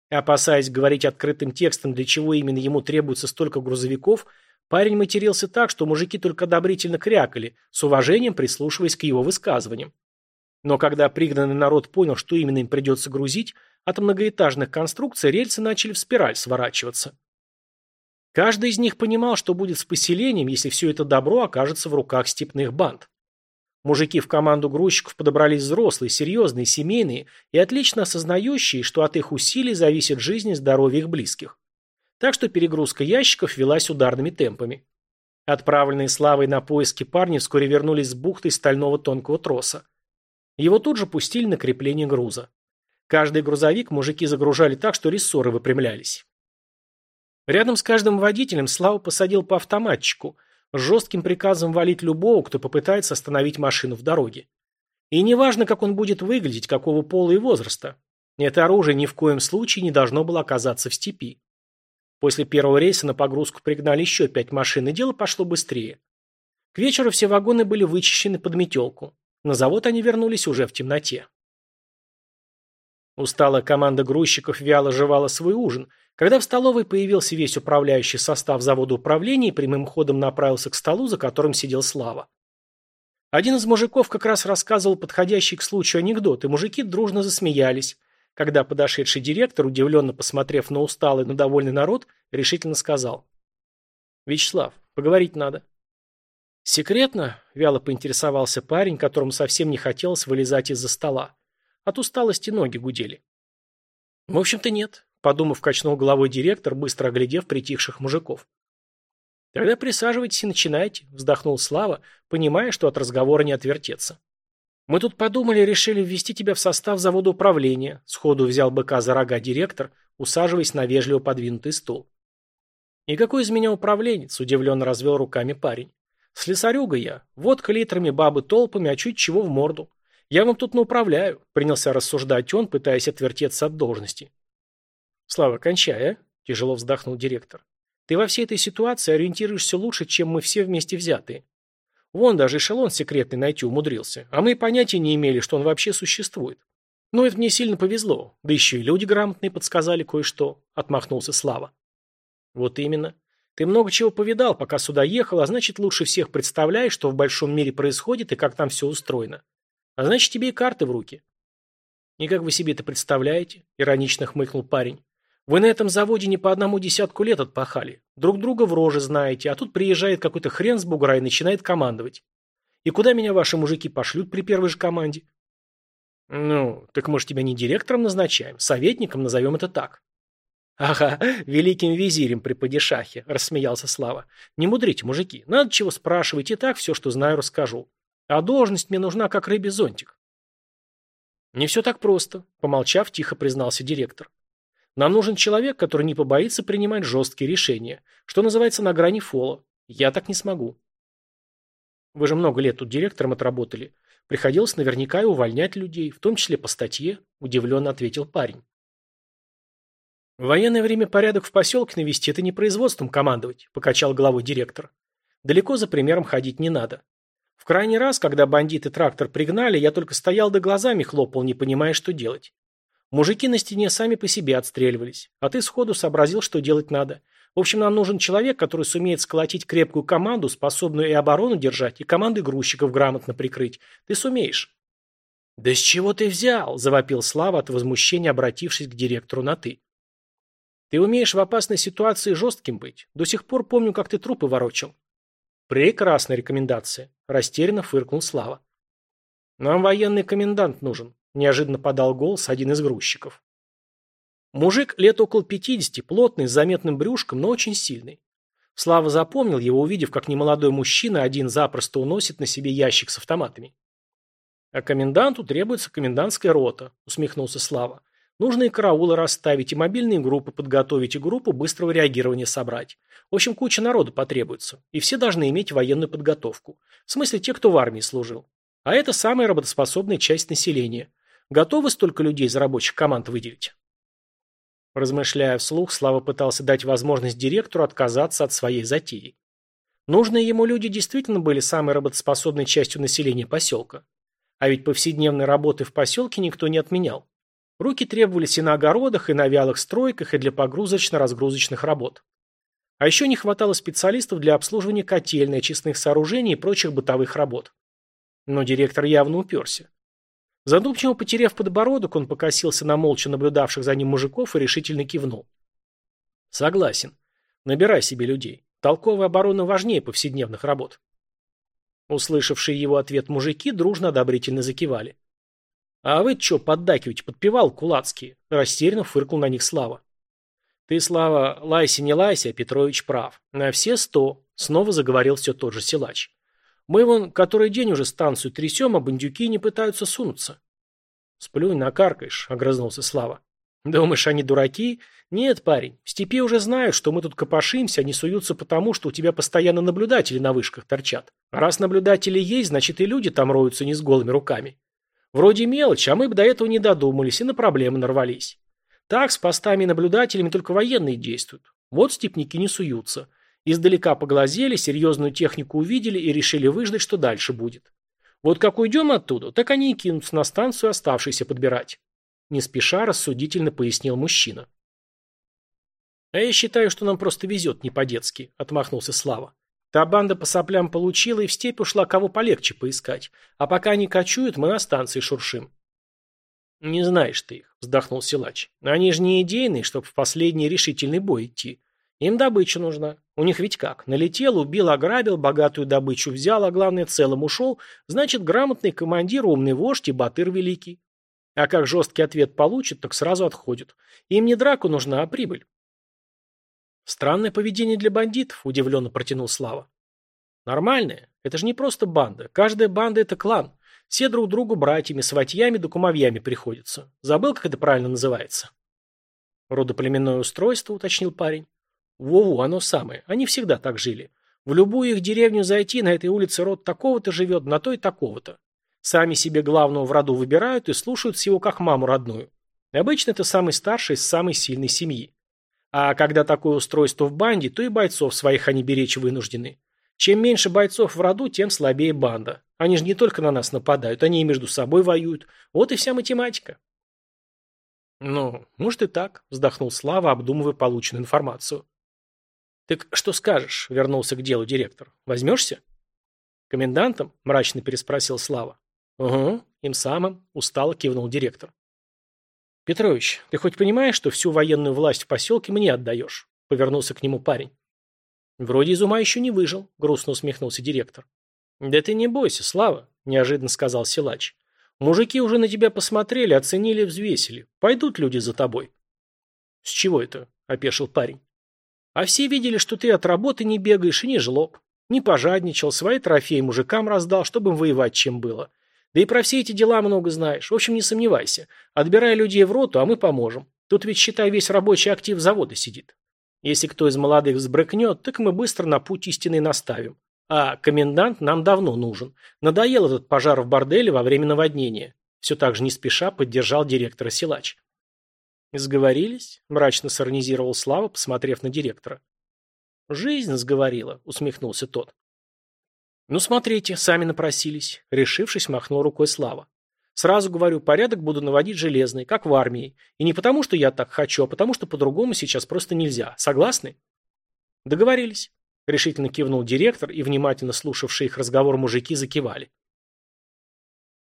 A: Опасаясь говорить открытым текстом, для чего именно ему требуется столько грузовиков, парень матерился так, что мужики только одобрительно крякали, с уважением прислушиваясь к его высказываниям. Но когда пригнанный народ понял, что именно им придется грузить, от многоэтажных конструкций рельсы начали в спираль сворачиваться. Каждый из них понимал, что будет с поселением, если все это добро окажется в руках степных банд. Мужики в команду грузчиков подобрались взрослые, серьезные, семейные и отлично осознающие, что от их усилий зависит жизнь и здоровье их близких. Так что перегрузка ящиков велась ударными темпами. Отправленные Славой на поиски парни вскоре вернулись с бухтой стального тонкого троса. Его тут же пустили на крепление груза. Каждый грузовик мужики загружали так, что рессоры выпрямлялись. Рядом с каждым водителем Слава посадил по автоматчику, жестким приказом валить любого, кто попытается остановить машину в дороге. И неважно, как он будет выглядеть, какого пола и возраста. Это оружие ни в коем случае не должно было оказаться в степи. После первого рейса на погрузку пригнали еще пять машин, и дело пошло быстрее. К вечеру все вагоны были вычищены под метелку. На завод они вернулись уже в темноте. Усталая команда грузчиков вяло жевала свой ужин, когда в столовой появился весь управляющий состав завода управления и прямым ходом направился к столу, за которым сидел Слава. Один из мужиков как раз рассказывал подходящий к случаю анекдот, и мужики дружно засмеялись, когда подошедший директор, удивленно посмотрев на усталый, но довольный народ, решительно сказал. «Вячеслав, поговорить надо». «Секретно?» – вяло поинтересовался парень, которому совсем не хотелось вылезать из-за стола. От усталости ноги гудели. «В общем-то нет», – подумав, качнул головой директор, быстро оглядев притихших мужиков. «Тогда присаживайтесь и начинайте», – вздохнул Слава, понимая, что от разговора не отвертеться. «Мы тут подумали решили ввести тебя в состав завода управления», – сходу взял быка за рога директор, усаживаясь на вежливо подвинутый стул. «И какой из меня управленец?» – удивленно развел руками парень. Слесарюга я. Водка литрами, бабы толпами, а чуть чего в морду. Я вам тут nauправляю, принялся рассуждать он, пытаясь отвертеться от должности. Слава, кончай, а? Тяжело вздохнул директор. Ты во всей этой ситуации ориентируешься лучше, чем мы все вместе взятые. Вон даже эшелон секретный найти умудрился, а мы понятия не имели, что он вообще существует. Но это мне сильно повезло, да еще и люди грамотные подсказали кое-что, отмахнулся Слава. Вот именно. Ты много чего повидал, пока сюда ехал, а значит лучше всех представляешь, что в большом мире происходит и как там все устроено. А значит тебе и карты в руки. И как вы себе это представляете? Иронично хмыкнул парень. Вы на этом заводе не по одному десятку лет отпахали. Друг друга в роже знаете, а тут приезжает какой-то хрен с бугра и начинает командовать. И куда меня ваши мужики пошлют при первой же команде? Ну, так мы же тебя не директором назначаем, советником назовем это так. Ага, великим визирем при падишахе, рассмеялся Слава. Не мудрите, мужики, надо чего спрашивать, и так все, что знаю, расскажу. А должность мне нужна, как рыбий зонтик. Не все так просто, помолчав, тихо признался директор. Нам нужен человек, который не побоится принимать жесткие решения, что называется на грани фола. Я так не смогу. Вы же много лет тут директором отработали. Приходилось наверняка и увольнять людей, в том числе по статье, удивленно ответил парень. В военное время порядок в поселке навести – это не производством командовать, покачал головой директор. Далеко за примером ходить не надо. В крайний раз, когда бандиты трактор пригнали, я только стоял да глазами хлопал, не понимая, что делать. Мужики на стене сами по себе отстреливались, а ты сходу сообразил, что делать надо. В общем, нам нужен человек, который сумеет сколотить крепкую команду, способную и оборону держать, и команды грузчиков грамотно прикрыть. Ты сумеешь. «Да с чего ты взял?» – завопил Слава от возмущения, обратившись к директору на «ты». «Ты умеешь в опасной ситуации жестким быть. До сих пор помню, как ты трупы ворочал». «Прекрасная рекомендация», – растерянно фыркнул Слава. «Нам военный комендант нужен. Неожиданно подал голос один из грузчиков. Мужик лет около пятидесяти, плотный, с заметным брюшком, но очень сильный. Слава запомнил его, увидев, как немолодой мужчина один запросто уносит на себе ящик с автоматами. «А коменданту требуется комендантская рота», — усмехнулся Слава. «Нужно и караулы расставить, и мобильные группы подготовить, и группу быстрого реагирования собрать. В общем, куча народу потребуется, и все должны иметь военную подготовку. В смысле, те, кто в армии служил. А это самая работоспособная часть населения. Готовы столько людей из рабочих команд выделить? Размышляя вслух, Слава пытался дать возможность директору отказаться от своей затеи. Нужные ему люди действительно были самой работоспособной частью населения поселка. А ведь повседневной работы в поселке никто не отменял. Руки требовались и на огородах, и на вялых стройках, и для погрузочно-разгрузочных работ. А еще не хватало специалистов для обслуживания котельной, очистных сооружений и прочих бытовых работ. Но директор явно уперся. Задумчиво потеряв подбородок, он покосился на молча наблюдавших за ним мужиков и решительно кивнул. «Согласен. Набирай себе людей. Толковая оборона важнее повседневных работ». Услышавшие его ответ мужики дружно одобрительно закивали. «А вы чё поддакиваете, подпевал кулацкие?» Растерянно фыркнул на них Слава. «Ты, Слава, лайся не лайся, а Петрович прав. На все сто», — снова заговорил все тот же силач. Мы вон который день уже станцию трясем, а бандюки не пытаются сунуться. Сплюнь, накаркаешь, огрызнулся Слава. Думаешь, они дураки? Нет, парень, в степи уже знают, что мы тут копошимся, они суются потому, что у тебя постоянно наблюдатели на вышках торчат. Раз наблюдатели есть, значит и люди там роются не с голыми руками. Вроде мелочь, а мы бы до этого не додумались и на проблемы нарвались. Так, с постами и наблюдателями только военные действуют. Вот степники не суются. Издалека поглазели, серьезную технику увидели и решили выждать, что дальше будет. Вот как уйдем оттуда, так они и кинутся на станцию оставшиеся подбирать. Не спеша рассудительно пояснил мужчина. «А я считаю, что нам просто везет не по-детски», — отмахнулся Слава. «Та банда по соплям получила и в степь ушла кого полегче поискать. А пока они кочуют, мы на станции шуршим». «Не знаешь ты их», — вздохнул силач. «Они же не идейные, чтобы в последний решительный бой идти. Им добыча нужна. У них ведь как? Налетел, убил, ограбил, богатую добычу взял, а главное целым ушел. Значит, грамотный командир, умный вождь и батыр великий. А как жесткий ответ получит, так сразу отходит. Им не драку нужна, а прибыль. Странное поведение для бандитов, удивленно протянул Слава. Нормальное. Это же не просто банда. Каждая банда – это клан. Все друг другу братьями, сватьями да кумовьями приходятся. Забыл, как это правильно называется? Родоплеменное устройство, уточнил парень. Вову, оно самое. Они всегда так жили. В любую их деревню зайти, на этой улице род такого-то живет, на той такого-то. Сами себе главного в роду выбирают и слушают всего как маму родную. Обычно это самый старший из самой сильной семьи. А когда такое устройство в банде, то и бойцов своих они беречь вынуждены. Чем меньше бойцов в роду, тем слабее банда. Они же не только на нас нападают, они и между собой воюют. Вот и вся математика. Ну, может и так, вздохнул Слава, обдумывая полученную информацию. Так что скажешь, вернулся к делу директор. Возьмешься? Комендантом? Мрачно переспросил Слава. Угу, им самым, устало кивнул директор. Петрович, ты хоть понимаешь, что всю военную власть в поселке мне отдаешь? Повернулся к нему парень. Вроде из ума еще не выжил, грустно усмехнулся директор. Да ты не бойся, Слава, неожиданно сказал силач. Мужики уже на тебя посмотрели, оценили, взвесили. Пойдут люди за тобой. С чего это? опешил парень. А все видели, что ты от работы не бегаешь и не жлоб. Не пожадничал, свои трофеи мужикам раздал, чтобы им воевать чем было. Да и про все эти дела много знаешь. В общем, не сомневайся. Отбирай людей в роту, а мы поможем. Тут ведь, считай, весь рабочий актив завода сидит. Если кто из молодых взбрыкнет, так мы быстро на путь истинный наставим. А комендант нам давно нужен. Надоел этот пожар в борделе во время наводнения. Все так же не спеша поддержал директора Силач. «Сговорились?» – мрачно сорнизировал Слава, посмотрев на директора. «Жизнь сговорила», – усмехнулся тот. «Ну, смотрите, сами напросились», – решившись, махнул рукой Слава. Сразу говорю, порядок буду наводить железный, как в армии. И не потому, что я так хочу, а потому, что по-другому сейчас просто нельзя. Согласны? Договорились. Решительно кивнул директор, и внимательно слушавшие их разговор мужики закивали.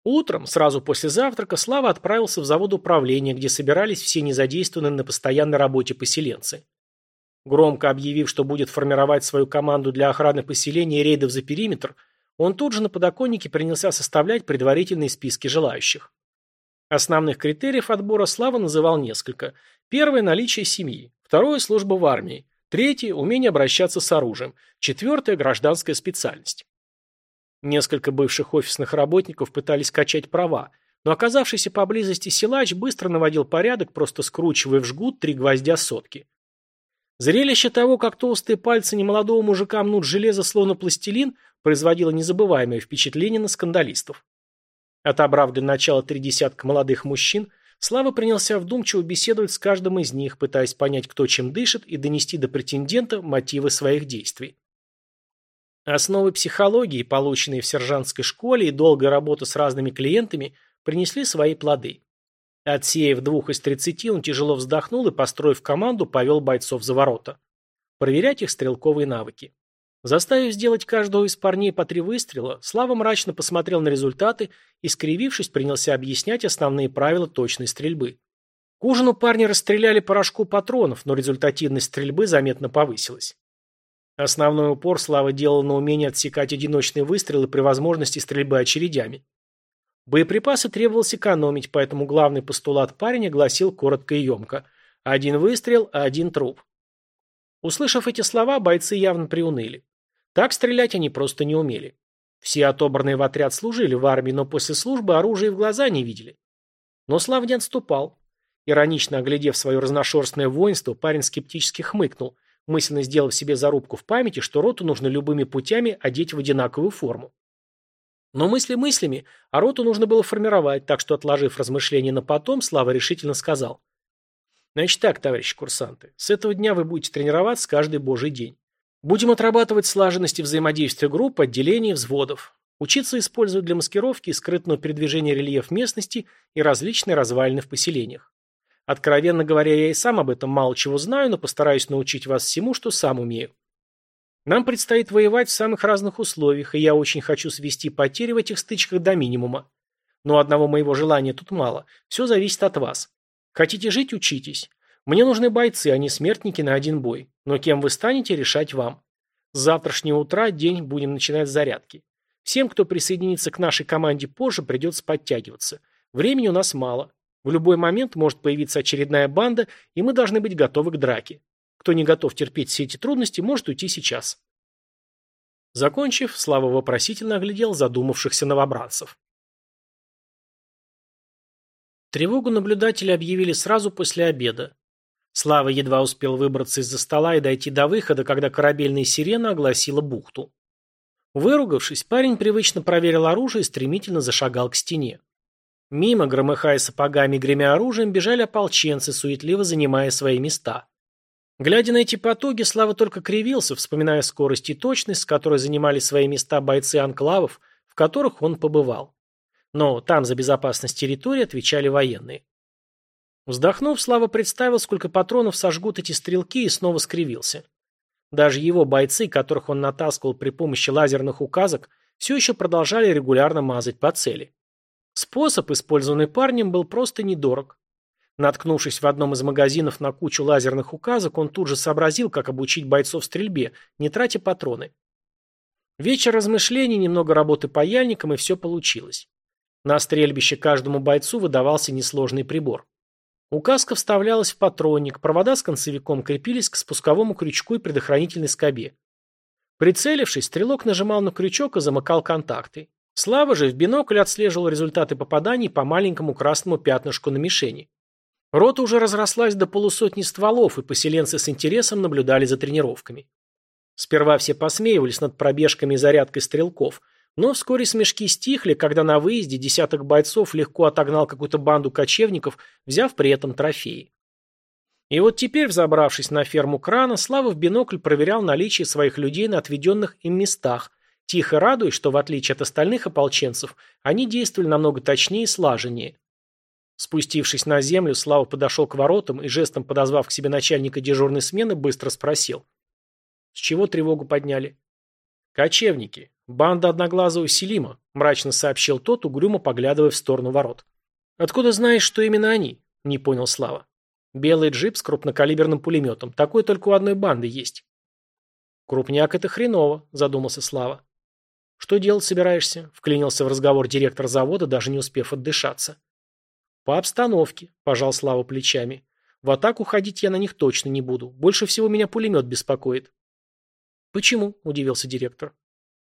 A: Утром, сразу после завтрака, Слава отправился в завод управления, где собирались все незадействованные на постоянной работе поселенцы. Громко объявив, что будет формировать свою команду для охраны поселения и рейдов за периметр, он тут же на подоконнике принялся составлять предварительные списки желающих. Основных критериев отбора Слава называл несколько. Первое – наличие семьи. Второе – служба в армии. Третье – умение обращаться с оружием. Четвертое – гражданская специальность. Несколько бывших офисных работников пытались качать права, но оказавшийся поблизости силач быстро наводил порядок, просто скручивая в жгут три гвоздя сотки. Зрелище того, как толстые пальцы немолодого мужика мнут железо словно пластилин, производило незабываемое впечатление на скандалистов. Отобрав для начала три десятка молодых мужчин, Слава принялся вдумчиво беседовать с каждым из них, пытаясь понять, кто чем дышит, и донести до претендента мотивы своих действий. Основы психологии, полученные в сержантской школе и долгая работа с разными клиентами, принесли свои плоды. Отсеяв двух из тридцати, он тяжело вздохнул и, построив команду, повел бойцов за ворота. Проверять их стрелковые навыки. Заставив сделать каждого из парней по три выстрела, Слава мрачно посмотрел на результаты и, скривившись, принялся объяснять основные правила точной стрельбы. К ужину парни расстреляли порошку патронов, но результативность стрельбы заметно повысилась. Основной упор Слава делал на умение отсекать одиночные выстрелы при возможности стрельбы очередями. Боеприпасы требовалось экономить, поэтому главный постулат парня гласил коротко и емко «один выстрел, один труп». Услышав эти слова, бойцы явно приуныли. Так стрелять они просто не умели. Все отобранные в отряд служили в армии, но после службы оружие в глаза не видели. Но Слав не отступал. Иронично оглядев свое разношерстное воинство, парень скептически хмыкнул, мысленно сделав себе зарубку в памяти, что роту нужно любыми путями одеть в одинаковую форму. Но мысли мыслями, а роту нужно было формировать, так что, отложив размышления на потом, Слава решительно сказал. «Значит так, товарищи курсанты, с этого дня вы будете тренироваться каждый божий день. Будем отрабатывать слаженность и взаимодействие групп, отделений, взводов. Учиться использовать для маскировки и скрытного передвижения рельеф местности и различные развалины в поселениях. Откровенно говоря, я и сам об этом мало чего знаю, но постараюсь научить вас всему, что сам умею. Нам предстоит воевать в самых разных условиях, и я очень хочу свести потери в этих стычках до минимума. Но одного моего желания тут мало. Все зависит от вас. Хотите жить – учитесь. Мне нужны бойцы, а не смертники на один бой. Но кем вы станете, решать вам. С завтрашнего утра день будем начинать с зарядки. Всем, кто присоединится к нашей команде позже, придется подтягиваться. Времени у нас мало. В любой момент может появиться очередная банда, и мы должны быть готовы к драке. Кто не готов терпеть все эти трудности, может уйти сейчас. Закончив, Слава вопросительно оглядел задумавшихся новобранцев. Тревогу наблюдатели объявили сразу после обеда. Слава едва успел выбраться из-за стола и дойти до выхода, когда корабельная сирена огласила бухту. Выругавшись, парень привычно проверил оружие и стремительно зашагал к стене. Мимо, громыхая сапогами и гремя оружием, бежали ополченцы, суетливо занимая свои места. Глядя на эти потуги, Слава только кривился, вспоминая скорость и точность, с которой занимали свои места бойцы анклавов, в которых он побывал. Но там за безопасность территории отвечали военные. Вздохнув, Слава представил, сколько патронов сожгут эти стрелки и снова скривился. Даже его бойцы, которых он натаскивал при помощи лазерных указок, все еще продолжали регулярно мазать по цели. Способ, использованный парнем, был просто недорог. Наткнувшись в одном из магазинов на кучу лазерных указок, он тут же сообразил, как обучить бойцов стрельбе, не тратя патроны. Вечер размышлений, немного работы паяльником, и все получилось. На стрельбище каждому бойцу выдавался несложный прибор. Указка вставлялась в патронник, провода с концевиком крепились к спусковому крючку и предохранительной скобе. Прицелившись, стрелок нажимал на крючок и замыкал контакты. Слава же в бинокль отслеживал результаты попаданий по маленькому красному пятнышку на мишени. Рота уже разрослась до полусотни стволов, и поселенцы с интересом наблюдали за тренировками. Сперва все посмеивались над пробежками и зарядкой стрелков, но вскоре смешки стихли, когда на выезде десяток бойцов легко отогнал какую-то банду кочевников, взяв при этом трофеи. И вот теперь, взобравшись на ферму крана, Слава в бинокль проверял наличие своих людей на отведенных им местах, тихо радуясь, что в отличие от остальных ополченцев, они действовали намного точнее и слаженнее. Спустившись на землю, Слава подошел к воротам и, жестом подозвав к себе начальника дежурной смены, быстро спросил. «С чего тревогу подняли?» «Кочевники. Банда одноглазого Селима», – мрачно сообщил тот, угрюмо поглядывая в сторону ворот. «Откуда знаешь, что именно они?» – не понял Слава. «Белый джип с крупнокалиберным пулеметом. Такой только у одной банды есть». «Крупняк – это хреново», – задумался Слава. «Что делать собираешься?» – вклинился в разговор директор завода, даже не успев отдышаться. «По обстановке», – пожал Слава плечами. «В атаку ходить я на них точно не буду. Больше всего меня пулемет беспокоит». «Почему?» – удивился директор.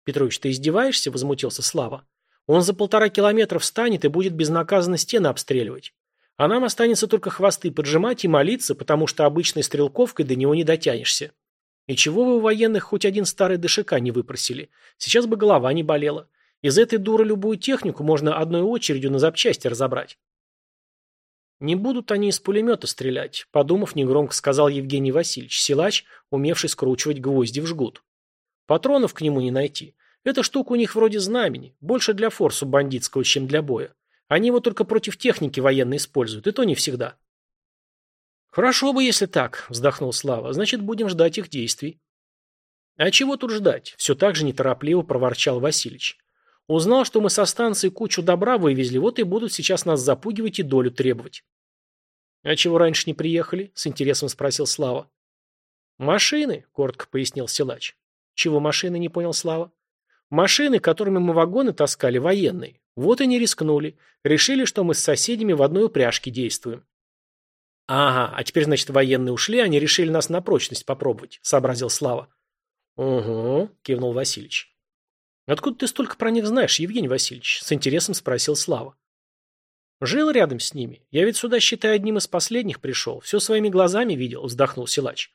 A: «Петрович, ты издеваешься?» – возмутился Слава. «Он за полтора километра встанет и будет безнаказанно стены обстреливать. А нам останется только хвосты поджимать и молиться, потому что обычной стрелковкой до него не дотянешься. И чего вы у военных хоть один старый дышика не выпросили? Сейчас бы голова не болела. Из этой дуры любую технику можно одной очередью на запчасти разобрать. Не будут они из пулемета стрелять, подумав, негромко сказал Евгений Васильевич, силач, умевший скручивать гвозди в жгут. Патронов к нему не найти. Эта штука у них вроде знамени, больше для форсу бандитского, чем для боя. Они его только против техники военной используют, и то не всегда. «Хорошо бы, если так», – вздохнул Слава. «Значит, будем ждать их действий». «А чего тут ждать?» – все так же неторопливо проворчал Васильич. «Узнал, что мы со станции кучу добра вывезли, вот и будут сейчас нас запугивать и долю требовать». «А чего раньше не приехали?» – с интересом спросил Слава. «Машины», – коротко пояснил силач. «Чего машины?» – не понял Слава. «Машины, которыми мы вагоны таскали, военные. Вот и не рискнули. Решили, что мы с соседями в одной упряжке действуем. «Ага, а теперь, значит, военные ушли, они решили нас на прочность попробовать», — сообразил Слава. «Угу», — кивнул Васильевич. «Откуда ты столько про них знаешь, Евгений Васильевич?» — с интересом спросил Слава. «Жил рядом с ними. Я ведь сюда, считай, одним из последних пришел. Все своими глазами видел», — вздохнул силач.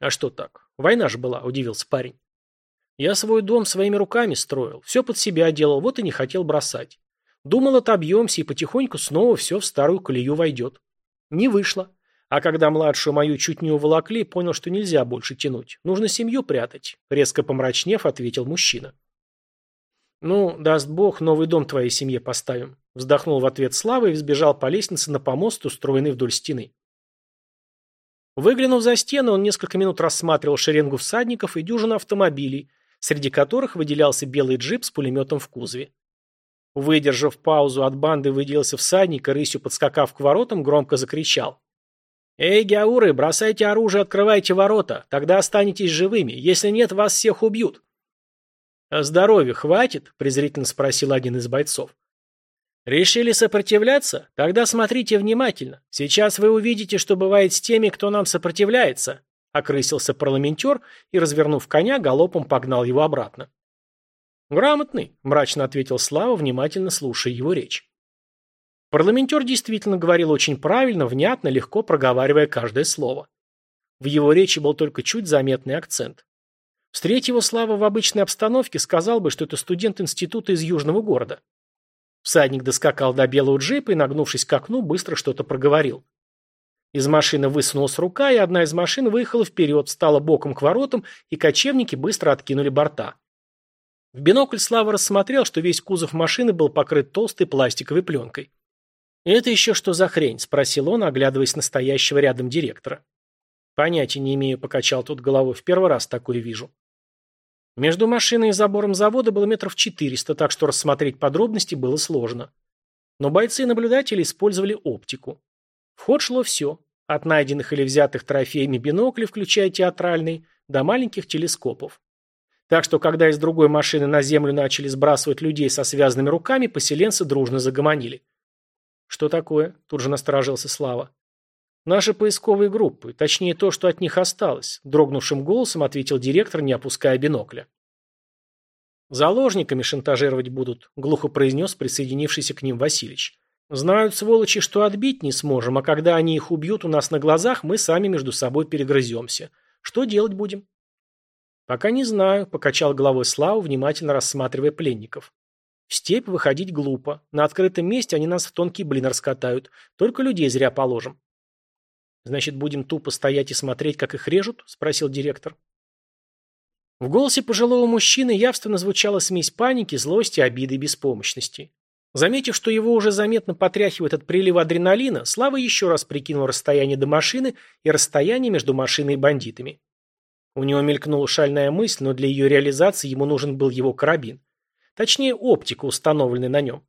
A: «А что так? Война же была», — удивился парень. «Я свой дом своими руками строил, все под себя делал, вот и не хотел бросать. Думал, отобьемся, и потихоньку снова все в старую колею войдет. Не вышло. А когда младшую мою чуть не уволокли, понял, что нельзя больше тянуть. Нужно семью прятать. Резко помрачнев, ответил мужчина. «Ну, даст бог, новый дом твоей семье поставим», вздохнул в ответ Слава и взбежал по лестнице на помост, устроенный вдоль стены. Выглянув за стену, он несколько минут рассматривал шеренгу всадников и дюжину автомобилей, среди которых выделялся белый джип с пулеметом в кузове. Выдержав паузу, от банды выделился всадник и, рысью подскакав к воротам, громко закричал. «Эй, гяуры, бросайте оружие, открывайте ворота, тогда останетесь живыми, если нет, вас всех убьют». «А здоровья хватит?» – презрительно спросил один из бойцов. «Решили сопротивляться? Тогда смотрите внимательно. Сейчас вы увидите, что бывает с теми, кто нам сопротивляется», – окрысился парламентер и, развернув коня, галопом погнал его обратно. «Грамотный», – мрачно ответил Слава, внимательно слушая его речь. Парламентер действительно говорил очень правильно, внятно, легко проговаривая каждое слово. В его речи был только чуть заметный акцент. Встреть его Слава в обычной обстановке, сказал бы, что это студент института из южного города. Всадник доскакал до белого джипа и, нагнувшись к окну, быстро что-то проговорил. Из машины высунулась рука, и одна из машин выехала вперед, стала боком к воротам, и кочевники быстро откинули борта. В бинокль Слава рассмотрел, что весь кузов машины был покрыт толстой пластиковой пленкой. «Это еще что за хрень?» – спросил он, оглядываясь на стоящего рядом директора. «Понятия не имею», – покачал тут головой. «В первый раз такое вижу». Между машиной и забором завода было метров четыреста, так что рассмотреть подробности было сложно. Но бойцы и наблюдатели использовали оптику. В ход шло все. От найденных или взятых трофеями биноклей, включая театральный, до маленьких телескопов. Так что, когда из другой машины на землю начали сбрасывать людей со связанными руками, поселенцы дружно загомонили. «Что такое?» – тут же насторожился Слава. «Наши поисковые группы, точнее то, что от них осталось», – дрогнувшим голосом ответил директор, не опуская бинокля. «Заложниками шантажировать будут», – глухо произнес присоединившийся к ним Васильич. «Знают, сволочи, что отбить не сможем, а когда они их убьют у нас на глазах, мы сами между собой перегрыземся. Что делать будем?» «Пока не знаю», – покачал головой Слава, внимательно рассматривая пленников. В степь выходить глупо. На открытом месте они нас в тонкий блин раскатают. Только людей зря положим. Значит, будем тупо стоять и смотреть, как их режут? Спросил директор. В голосе пожилого мужчины явственно звучала смесь паники, злости, обиды и беспомощности. Заметив, что его уже заметно потряхивает от прилива адреналина, Слава еще раз прикинул расстояние до машины и расстояние между машиной и бандитами. У него мелькнула шальная мысль, но для ее реализации ему нужен был его карабин. Точнее, оптика, установленная на нем.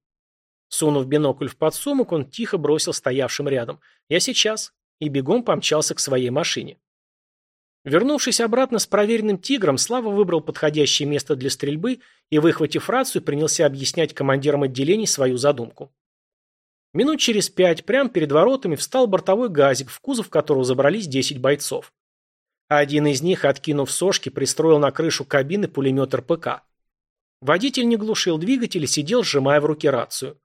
A: Сунув бинокль в подсумок, он тихо бросил стоявшим рядом. «Я сейчас». И бегом помчался к своей машине. Вернувшись обратно с проверенным «Тигром», Слава выбрал подходящее место для стрельбы и, выхватив рацию, принялся объяснять командирам отделений свою задумку. Минут через пять, прямо перед воротами, встал бортовой газик, в кузов которого забрались 10 бойцов. Один из них, откинув сошки, пристроил на крышу кабины пулемет РПК. Водитель не глушил двигатель и сидел, сжимая в руке рацию.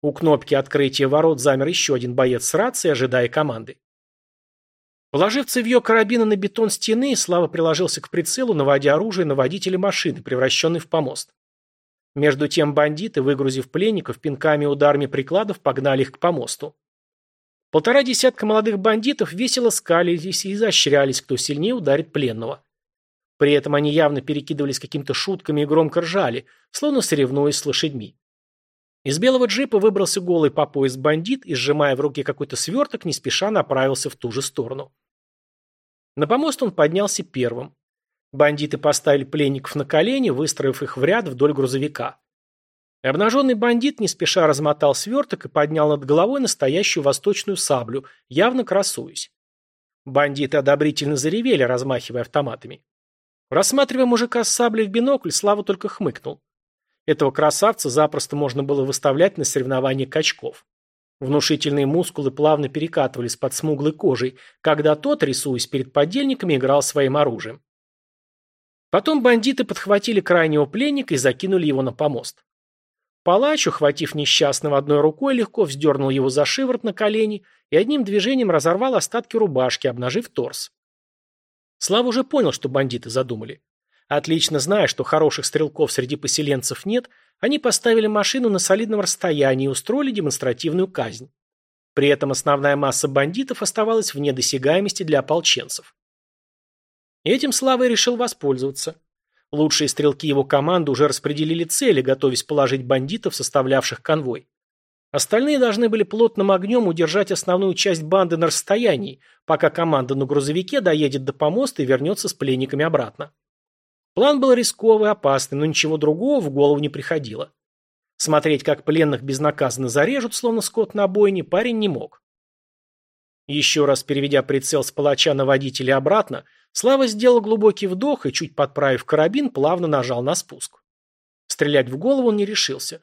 A: У кнопки открытия ворот замер еще один боец с рацией, ожидая команды. Положив цевье карабина на бетон стены, Слава приложился к прицелу, наводя оружие на водителя машины, превращенный в помост. Между тем бандиты, выгрузив пленников, пинками и ударами прикладов, погнали их к помосту. Полтора десятка молодых бандитов весело скалились и изощрялись, кто сильнее ударит пленного. При этом они явно перекидывались какими-то шутками и громко ржали, словно соревнуясь с лошадьми. Из белого джипа выбрался голый по пояс бандит и, сжимая в руке какой-то сверток, не спеша направился в ту же сторону. На помост он поднялся первым. Бандиты поставили пленников на колени, выстроив их в ряд вдоль грузовика. Обнаженный бандит не спеша размотал сверток и поднял над головой настоящую восточную саблю, явно красуясь. Бандиты одобрительно заревели, размахивая автоматами. Рассматривая мужика с саблей в бинокль, Слава только хмыкнул. Этого красавца запросто можно было выставлять на соревнования качков. Внушительные мускулы плавно перекатывались под смуглой кожей, когда тот, рисуясь перед подельниками, играл своим оружием. Потом бандиты подхватили крайнего пленника и закинули его на помост. Палач, ухватив несчастного одной рукой, легко вздернул его за шиворот на колени и одним движением разорвал остатки рубашки, обнажив торс. Слава уже понял, что бандиты задумали. Отлично зная, что хороших стрелков среди поселенцев нет, они поставили машину на солидном расстоянии и устроили демонстративную казнь. При этом основная масса бандитов оставалась вне досягаемости для ополченцев. Этим Слава решил воспользоваться. Лучшие стрелки его команды уже распределили цели, готовясь положить бандитов, составлявших конвой. Остальные должны были плотным огнем удержать основную часть банды на расстоянии, пока команда на грузовике доедет до помоста и вернется с пленниками обратно. План был рисковый, опасный, но ничего другого в голову не приходило. Смотреть, как пленных безнаказанно зарежут, словно скот на бойне, парень не мог. Еще раз переведя прицел с палача на водителя обратно, Слава сделал глубокий вдох и, чуть подправив карабин, плавно нажал на спуск. Стрелять в голову он не решился.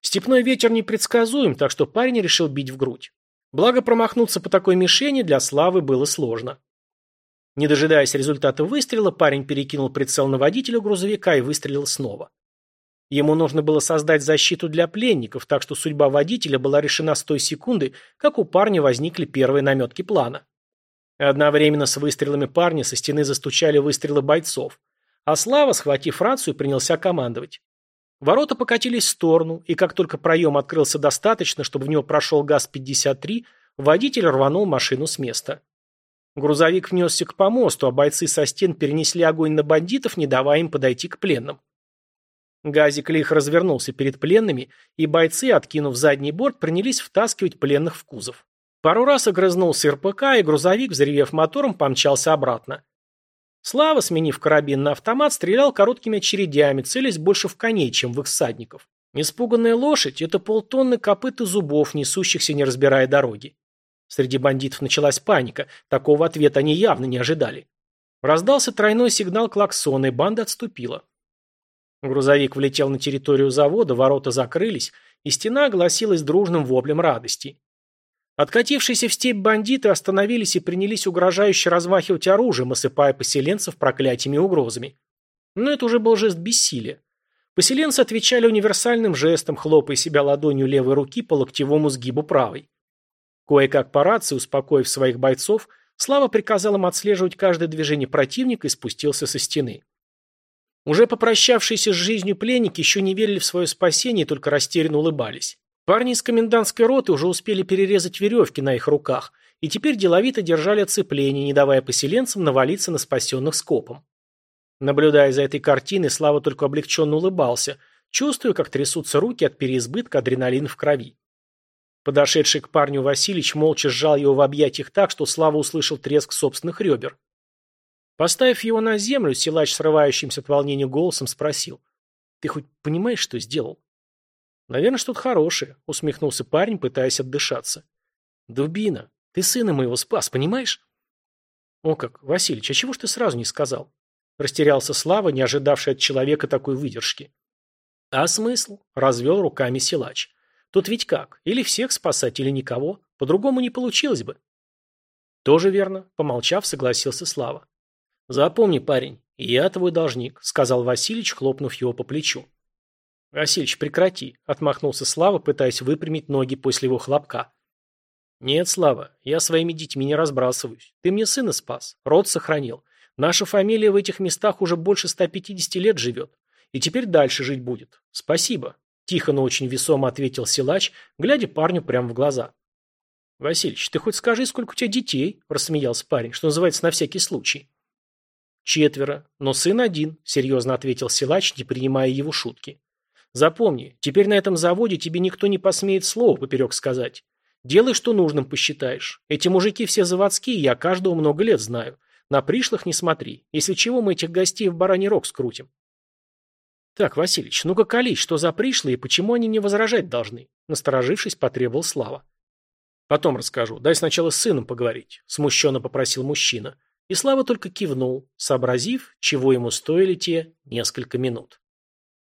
A: Степной ветер непредсказуем, так что парень решил бить в грудь. Благо промахнуться по такой мишени для Славы было сложно. Не дожидаясь результата выстрела, парень перекинул прицел на водителя грузовика и выстрелил снова. Ему нужно было создать защиту для пленников, так что судьба водителя была решена с той секунды, как у парня возникли первые наметки плана. Одновременно с выстрелами парня со стены застучали выстрелы бойцов, а Слава, схватив рацию, принялся командовать. Ворота покатились в сторону, и как только проем открылся достаточно, чтобы в него прошел ГАЗ-53, водитель рванул машину с места. Грузовик внесся к помосту, а бойцы со стен перенесли огонь на бандитов, не давая им подойти к пленным. Газик лихо развернулся перед пленными, и бойцы, откинув задний борт, принялись втаскивать пленных в кузов. Пару раз огрызнулся РПК, и грузовик, взревев мотором, помчался обратно. Слава, сменив карабин на автомат, стрелял короткими очередями, целясь больше в коней, чем в их всадников. Испуганная лошадь – это полтонны копыт и зубов, несущихся, не разбирая дороги. Среди бандитов началась паника. Такого ответа они явно не ожидали. Раздался тройной сигнал клаксона, и банда отступила. Грузовик влетел на территорию завода, ворота закрылись, и стена огласилась дружным воплем радости. Откатившиеся в степь бандиты остановились и принялись угрожающе размахивать оружием, осыпая поселенцев проклятиями и угрозами. Но это уже был жест бессилия. Поселенцы отвечали универсальным жестом, хлопая себя ладонью левой руки по локтевому сгибу правой. Кое-как по рации, успокоив своих бойцов, Слава приказал им отслеживать каждое движение противника и спустился со стены. Уже попрощавшиеся с жизнью пленники еще не верили в свое спасение и только растерянно улыбались. Парни из комендантской роты уже успели перерезать веревки на их руках и теперь деловито держали оцепление, не давая поселенцам навалиться на спасенных скопом. Наблюдая за этой картиной, Слава только облегченно улыбался, чувствуя, как трясутся руки от переизбытка адреналина в крови. Подошедший к парню Васильич молча сжал его в объятиях так, что Слава услышал треск собственных ребер. Поставив его на землю, силач срывающимся от волнения голосом спросил. «Ты хоть понимаешь, что сделал?» «Наверное, что-то хорошее», — усмехнулся парень, пытаясь отдышаться. «Дубина, ты сына моего спас, понимаешь?» «О как, Васильич, а чего ж ты сразу не сказал?» Растерялся Слава, не ожидавший от человека такой выдержки. «А смысл?» — развел руками силач. Тут ведь как? Или всех спасать, или никого. По-другому не получилось бы. Тоже верно, помолчав, согласился Слава. Запомни, парень, я твой должник, сказал Васильич, хлопнув его по плечу. Васильич, прекрати, отмахнулся Слава, пытаясь выпрямить ноги после его хлопка. Нет, Слава, я своими детьми не разбрасываюсь. Ты мне сына спас, род сохранил. Наша фамилия в этих местах уже больше 150 лет живет. И теперь дальше жить будет. Спасибо. Тихо, но очень весомо ответил силач, глядя парню прямо в глаза. «Васильич, ты хоть скажи, сколько у тебя детей?» – рассмеялся парень, что называется на всякий случай. «Четверо, но сын один», – серьезно ответил силач, не принимая его шутки. «Запомни, теперь на этом заводе тебе никто не посмеет слова поперек сказать. Делай, что нужным посчитаешь. Эти мужики все заводские, я каждого много лет знаю. На пришлых не смотри. Если чего, мы этих гостей в бараний рог скрутим. «Так, Васильич, ну-ка колись, что за пришлые и почему они не возражать должны?» Насторожившись, потребовал Слава. «Потом расскажу. Дай сначала с сыном поговорить», — смущенно попросил мужчина. И Слава только кивнул, сообразив, чего ему стоили те несколько минут.